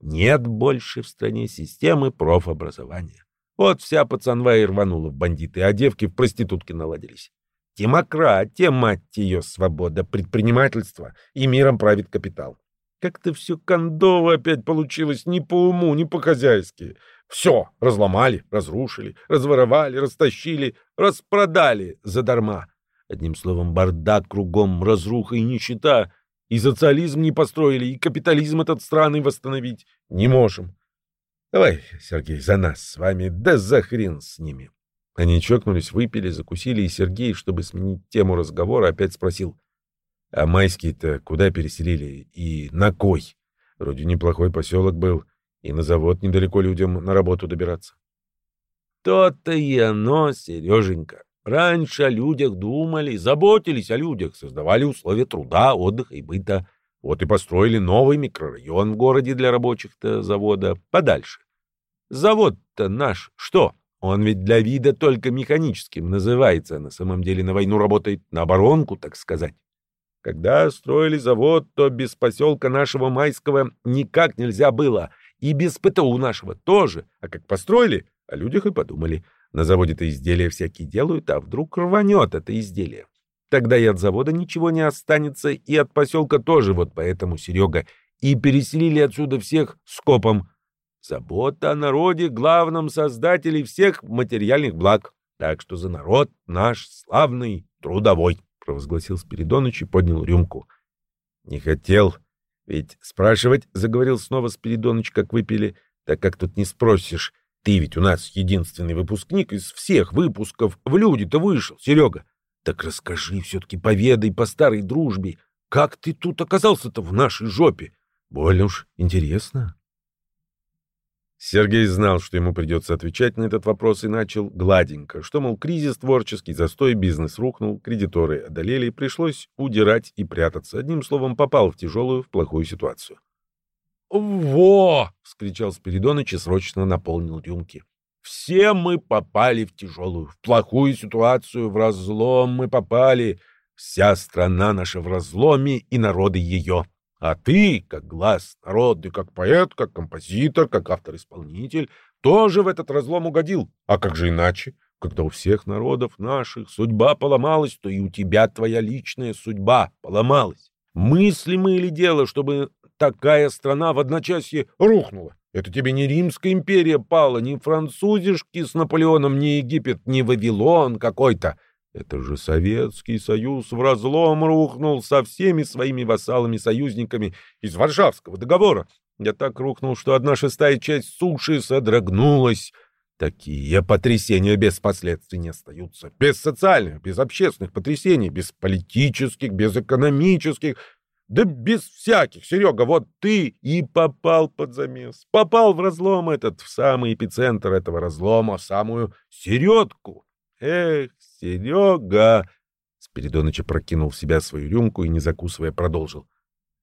Нет больше в стране системы профобразования. Вот вся пацанва и рванула в бандиты, а девки в проститутки наладились. Демократия, мать ее, свобода, предпринимательство, и миром правит капитал. Как-то все кондово опять получилось не по уму, не по-хозяйски. Все разломали, разрушили, разворовали, растащили, распродали задарма. Одним словом, бардак кругом, разруха и нищета. И социализм не построили, и капитализм этот страны восстановить не можем. Давай, Сергей, за нас с вами, да за хрен с ними. Они чокнулись, выпили, закусили, и Сергей, чтобы сменить тему разговора, опять спросил. А майские-то куда переселили и на кой? Вроде неплохой поселок был. И на завод недалеко людям на работу добираться. То-то и оно, Сереженька. Раньше о людях думали, заботились о людях, создавали условия труда, отдыха и быта. Вот и построили новый микрорайон в городе для рабочих-то завода подальше. Завод-то наш что? Он ведь для вида только механическим называется, на самом деле на войну работает на оборонку, так сказать. Когда строили завод, то без поселка нашего Майского никак нельзя было, и без ПТУ нашего тоже. А как построили, о людях и подумали. На заводе-то изделия всякие делают, а вдруг рванет это изделие. Тогда и от завода ничего не останется, и от поселка тоже, вот поэтому, Серега, и переселили отсюда всех скопом. Забота о народе — главном создателе всех материальных благ. Так что за народ наш славный трудовой провозгласил Спиридоныч и поднял рюмку. Не хотел. Ведь спрашивать, заговорил снова Спиридоныч, как выпили, так как тут не спросишь. Ты ведь у нас единственный выпускник из всех выпусков. В люди-то вышел, Серега. Так расскажи, все-таки поведай по старой дружбе. Как ты тут оказался-то в нашей жопе? Больно уж интересно. Сергей знал, что ему придется отвечать на этот вопрос, и начал гладенько, что, мол, кризис творческий, застой, бизнес рухнул, кредиторы одолели, пришлось удирать и прятаться. Одним словом, попал в тяжелую, в плохую ситуацию. «Во!» — вскричал Спиридоныч и срочно наполнил рюмки. «Все мы попали в тяжелую, в плохую ситуацию, в разлом мы попали. Вся страна наша в разломе и народы ее. А ты, как глаз народный, как поэт, как композитор, как автор-исполнитель, тоже в этот разлом угодил. А как же иначе? Когда у всех народов наших судьба поломалась, то и у тебя твоя личная судьба поломалась. Мыслимо ли дело, чтобы такая страна в одночасье рухнула? Это тебе не Римская империя пала, не французишки с Наполеоном, не Египет, не Вавилон какой-то. Это же Советский Союз в разлом рухнул со всеми своими вассалами-союзниками из Варшавского договора. Я так рухнул, что одна шестая часть суши содрогнулась. Такие потрясения без последствий не остаются. Без социальных, без общественных потрясений, без политических, без экономических, да без всяких. Серега, вот ты и попал под замес. Попал в разлом этот, в самый эпицентр этого разлома, в самую середку. Эх, Серега! Спиридоныч опрокинул в себя свою рюмку и, не закусывая, продолжил.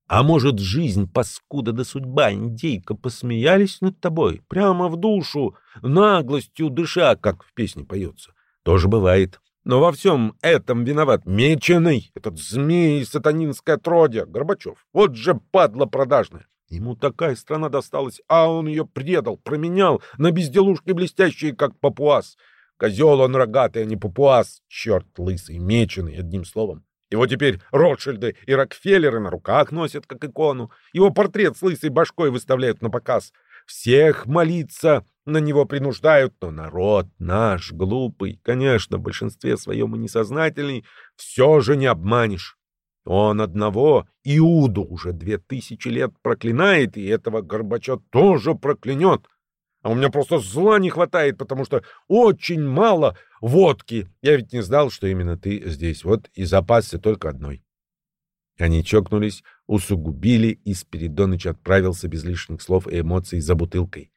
А может, жизнь, паскуда да судьба, индейка, посмеялись над тобой? Прямо в душу, наглостью дыша, как в песне поется. Тоже бывает. Но во всем этом виноват меченый, этот змей сатанинское отродье, Горбачев. Вот же падла продажная. Ему такая страна досталась, а он ее предал, променял на безделушки блестящие, как папуас. Козел он рогатый, а не папуас. Черт лысый, меченый, одним словом. Его теперь Ротшильды и Рокфеллеры на руках носят, как икону. Его портрет с лысой башкой выставляют на показ. Всех молиться на него принуждают, но народ наш, глупый, конечно, в большинстве своем и несознательный, все же не обманешь. Он одного Иуду уже две тысячи лет проклинает, и этого Горбача тоже проклянет. А у меня просто зла не хватает, потому что очень мало водки. Я ведь не знал, что именно ты здесь. Вот и запасся только одной. Они чокнулись, усугубили, и Спиридоныч отправился без лишних слов и эмоций за бутылкой.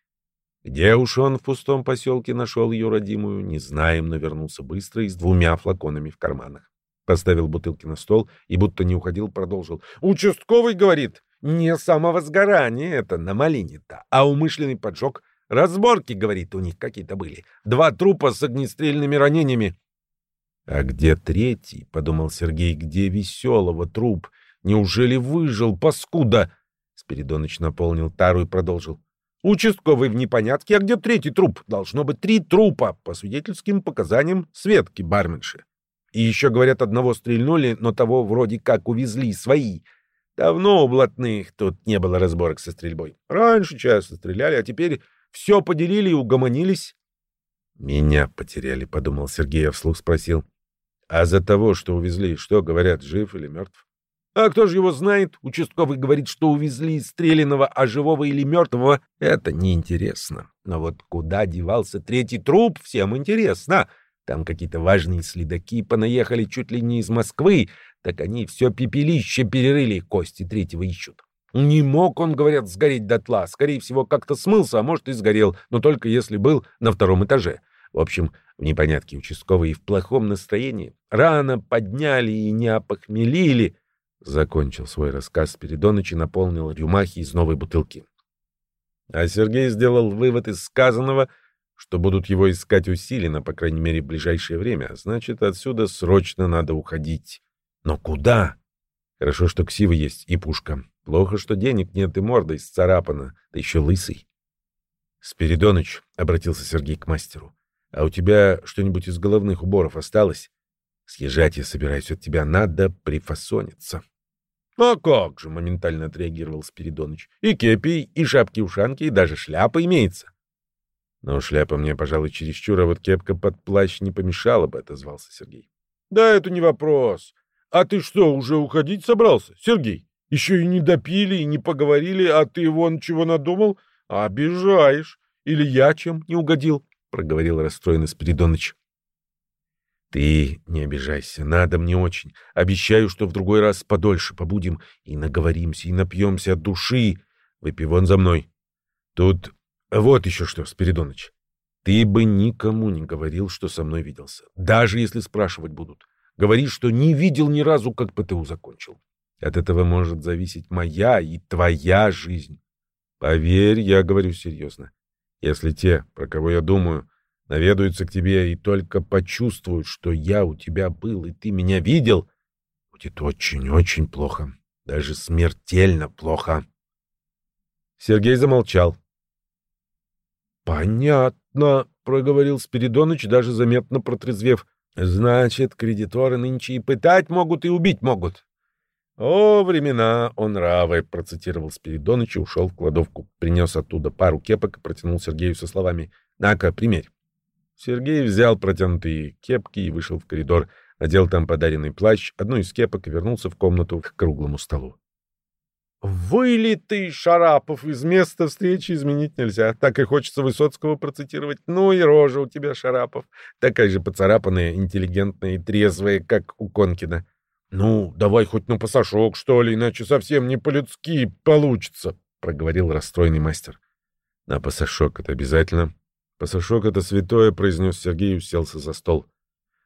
Где уж он в пустом поселке нашел ее родимую, не знаем, но вернулся быстро и с двумя флаконами в карманах. Поставил бутылки на стол и, будто не уходил, продолжил. «Участковый говорит, не самовозгорание это на малине-то, а умышленный поджог. Разборки, говорит, у них какие-то были. Два трупа с огнестрельными ранениями. — А где третий? — подумал Сергей. — Где веселого труп? Неужели выжил, паскуда? Спиридоныч наполнил тару и продолжил. — Участковый в непонятке, а где третий труп? Должно быть три трупа, по свидетельским показаниям Светки барменши. И еще, говорят, одного стрельнули, но того вроде как увезли свои. Давно у блатных тут не было разборок со стрельбой. Раньше часто стреляли, а теперь все поделили и угомонились. «Меня потеряли», — подумал Сергей, а вслух спросил. «А за того, что увезли, что говорят, жив или мертв?» «А кто же его знает? Участковый говорит, что увезли стрелянного, а живого или мертвого — это неинтересно. Но вот куда девался третий труп, всем интересно. Там какие-то важные следаки понаехали чуть ли не из Москвы, так они все пепелище перерыли, кости третьего ищут. Не мог он, говорят, сгореть дотла. Скорее всего, как-то смылся, а может и сгорел, но только если был на втором этаже. В общем, в непонятке участковый и в плохом настроении. Рано подняли и не опохмелили. Закончил свой рассказ Спиридоныч и наполнил рюмахи из новой бутылки. А Сергей сделал вывод из сказанного, что будут его искать усиленно, по крайней мере, в ближайшее время. Значит, отсюда срочно надо уходить. Но куда? Хорошо, что ксива есть и пушка. Плохо, что денег нет и морда исцарапана, да еще лысый. — Спиридоныч, — обратился Сергей к мастеру, — а у тебя что-нибудь из головных уборов осталось? Съезжать я собираюсь от тебя, надо прифасониться. — А как же, — моментально отреагировал Спиридоныч, — и кепи, и шапки-ушанки, и даже шляпа имеется. — Но шляпа мне, пожалуй, чересчур, а вот кепка под плащ не помешала бы, — отозвался Сергей. — Да это не вопрос. А ты что, уже уходить собрался, Сергей? Еще и не допили, и не поговорили, а ты вон чего надумал? Обижаешь. Или я чем не угодил? — проговорил расстроенный Спиридоныч. — Ты не обижайся, надо мне очень. Обещаю, что в другой раз подольше побудем и наговоримся, и напьемся от души. Выпей вон за мной. Тут вот еще что, Спиридоныч. Ты бы никому не говорил, что со мной виделся, даже если спрашивать будут. Говори, что не видел ни разу, как ПТУ закончил. От этого может зависеть моя и твоя жизнь. Поверь, я говорю серьезно. Если те, про кого я думаю, наведаются к тебе и только почувствуют, что я у тебя был, и ты меня видел, будет очень-очень плохо. Даже смертельно плохо. Сергей замолчал. «Понятно», — проговорил Спиридоныч, даже заметно протрезвев. «Значит, кредиторы нынче и пытать могут, и убить могут. «О, времена, он равы», — процитировал Спиридоныч и ушел в кладовку. Принес оттуда пару кепок и протянул Сергею со словами «На-ка, примерь». Сергей взял протянутые кепки и вышел в коридор, надел там подаренный плащ, одну из кепок и вернулся в комнату к круглому столу. «Вылитый Шарапов из места встречи изменить нельзя. Так и хочется Высоцкого процитировать. Ну и рожа у тебя, Шарапов. Такая же поцарапанная, интеллигентная и трезвая, как у Конкина. «Ну, давай хоть на пасашок, что ли, иначе совсем не по-людски получится», — проговорил расстроенный мастер. «На пасашок это обязательно?» «Пасашок — это святое», — произнес Сергей и уселся за стол.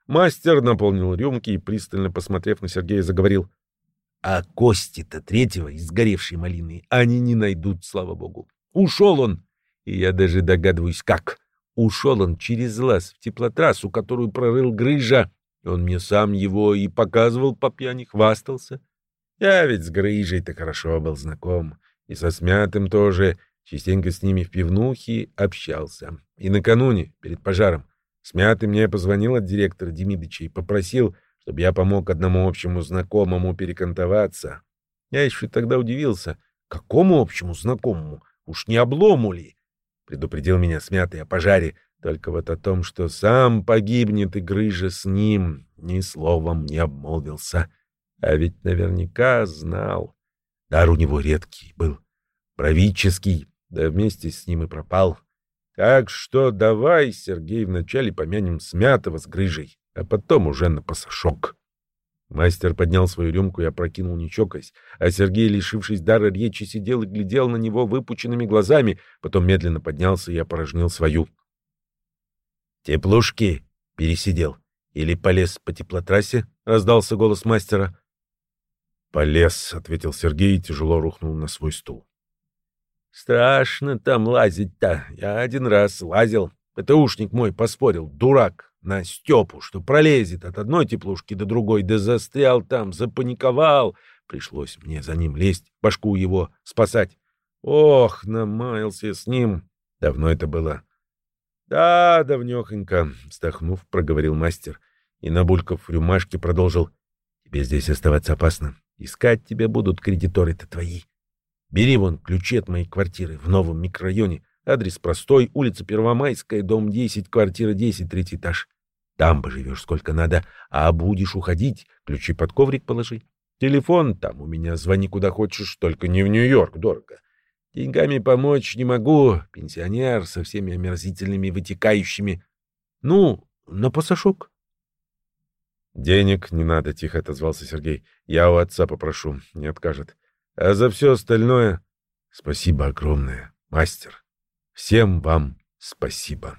Мастер наполнил рюмки и, пристально посмотрев на Сергея, заговорил. «А кости-то третьего из сгоревшей малины они не найдут, слава богу. Ушел он, и я даже догадываюсь, как. Ушел он через лаз в теплотрассу, которую прорыл Грыжа, он мне сам его и показывал по пьяни, хвастался. Я ведь с Грыжей-то хорошо был знаком, и со Смятым тоже, частенько с ними в пивнухе общался. И накануне, перед пожаром, Смятый мне позвонил от директора Демидыча и попросил, чтобы я помог одному общему знакомому перекантоваться. Я еще тогда удивился, какому общему знакомому? Уж не облому ли? Предупредил меня Смятый о пожаре, только вот о том, что сам погибнет и грыжа с ним, ни словом не обмолвился. А ведь наверняка знал. Дар у него редкий был, правительский, да вместе с ним и пропал. Так что давай, Сергей, вначале помянем смятого с грыжей, а потом уже на пасашок. Мастер поднял свою рюмку и опрокинул, не чокаясь, а Сергей, лишившись дара речи, сидел и глядел на него выпученными глазами, потом медленно поднялся и опорожнил свою. «Теплушки пересидел. Или полез по теплотрассе?» — раздался голос мастера. «Полез», — ответил Сергей и тяжело рухнул на свой стул. «Страшно там лазить-то. Я один раз лазил. ПТУшник мой поспорил, дурак, на Степу, что пролезет от одной теплушки до другой, да застрял там, запаниковал. Пришлось мне за ним лезть, башку его спасать. Ох, намаялся с ним. Давно это было. Да, давнёхонько, вздохнув, проговорил мастер и, набулькав рюмашки, продолжил. Тебе здесь оставаться опасно. Искать тебя будут кредиторы-то твои. Бери вон ключи от моей квартиры в новом микрорайоне. Адрес простой, улица Первомайская, дом 10, квартира 10, третий этаж. Там поживешь сколько надо, а будешь уходить, ключи под коврик положи. Телефон там у меня, звони куда хочешь, только не в Нью-Йорк, дорого. Деньгами помочь не могу, пенсионер со всеми омерзительными вытекающими. Ну, на пасашок. Денег не надо, тихо отозвался Сергей. Я у отца попрошу, не откажет. А за все остальное спасибо огромное, мастер. Всем вам спасибо.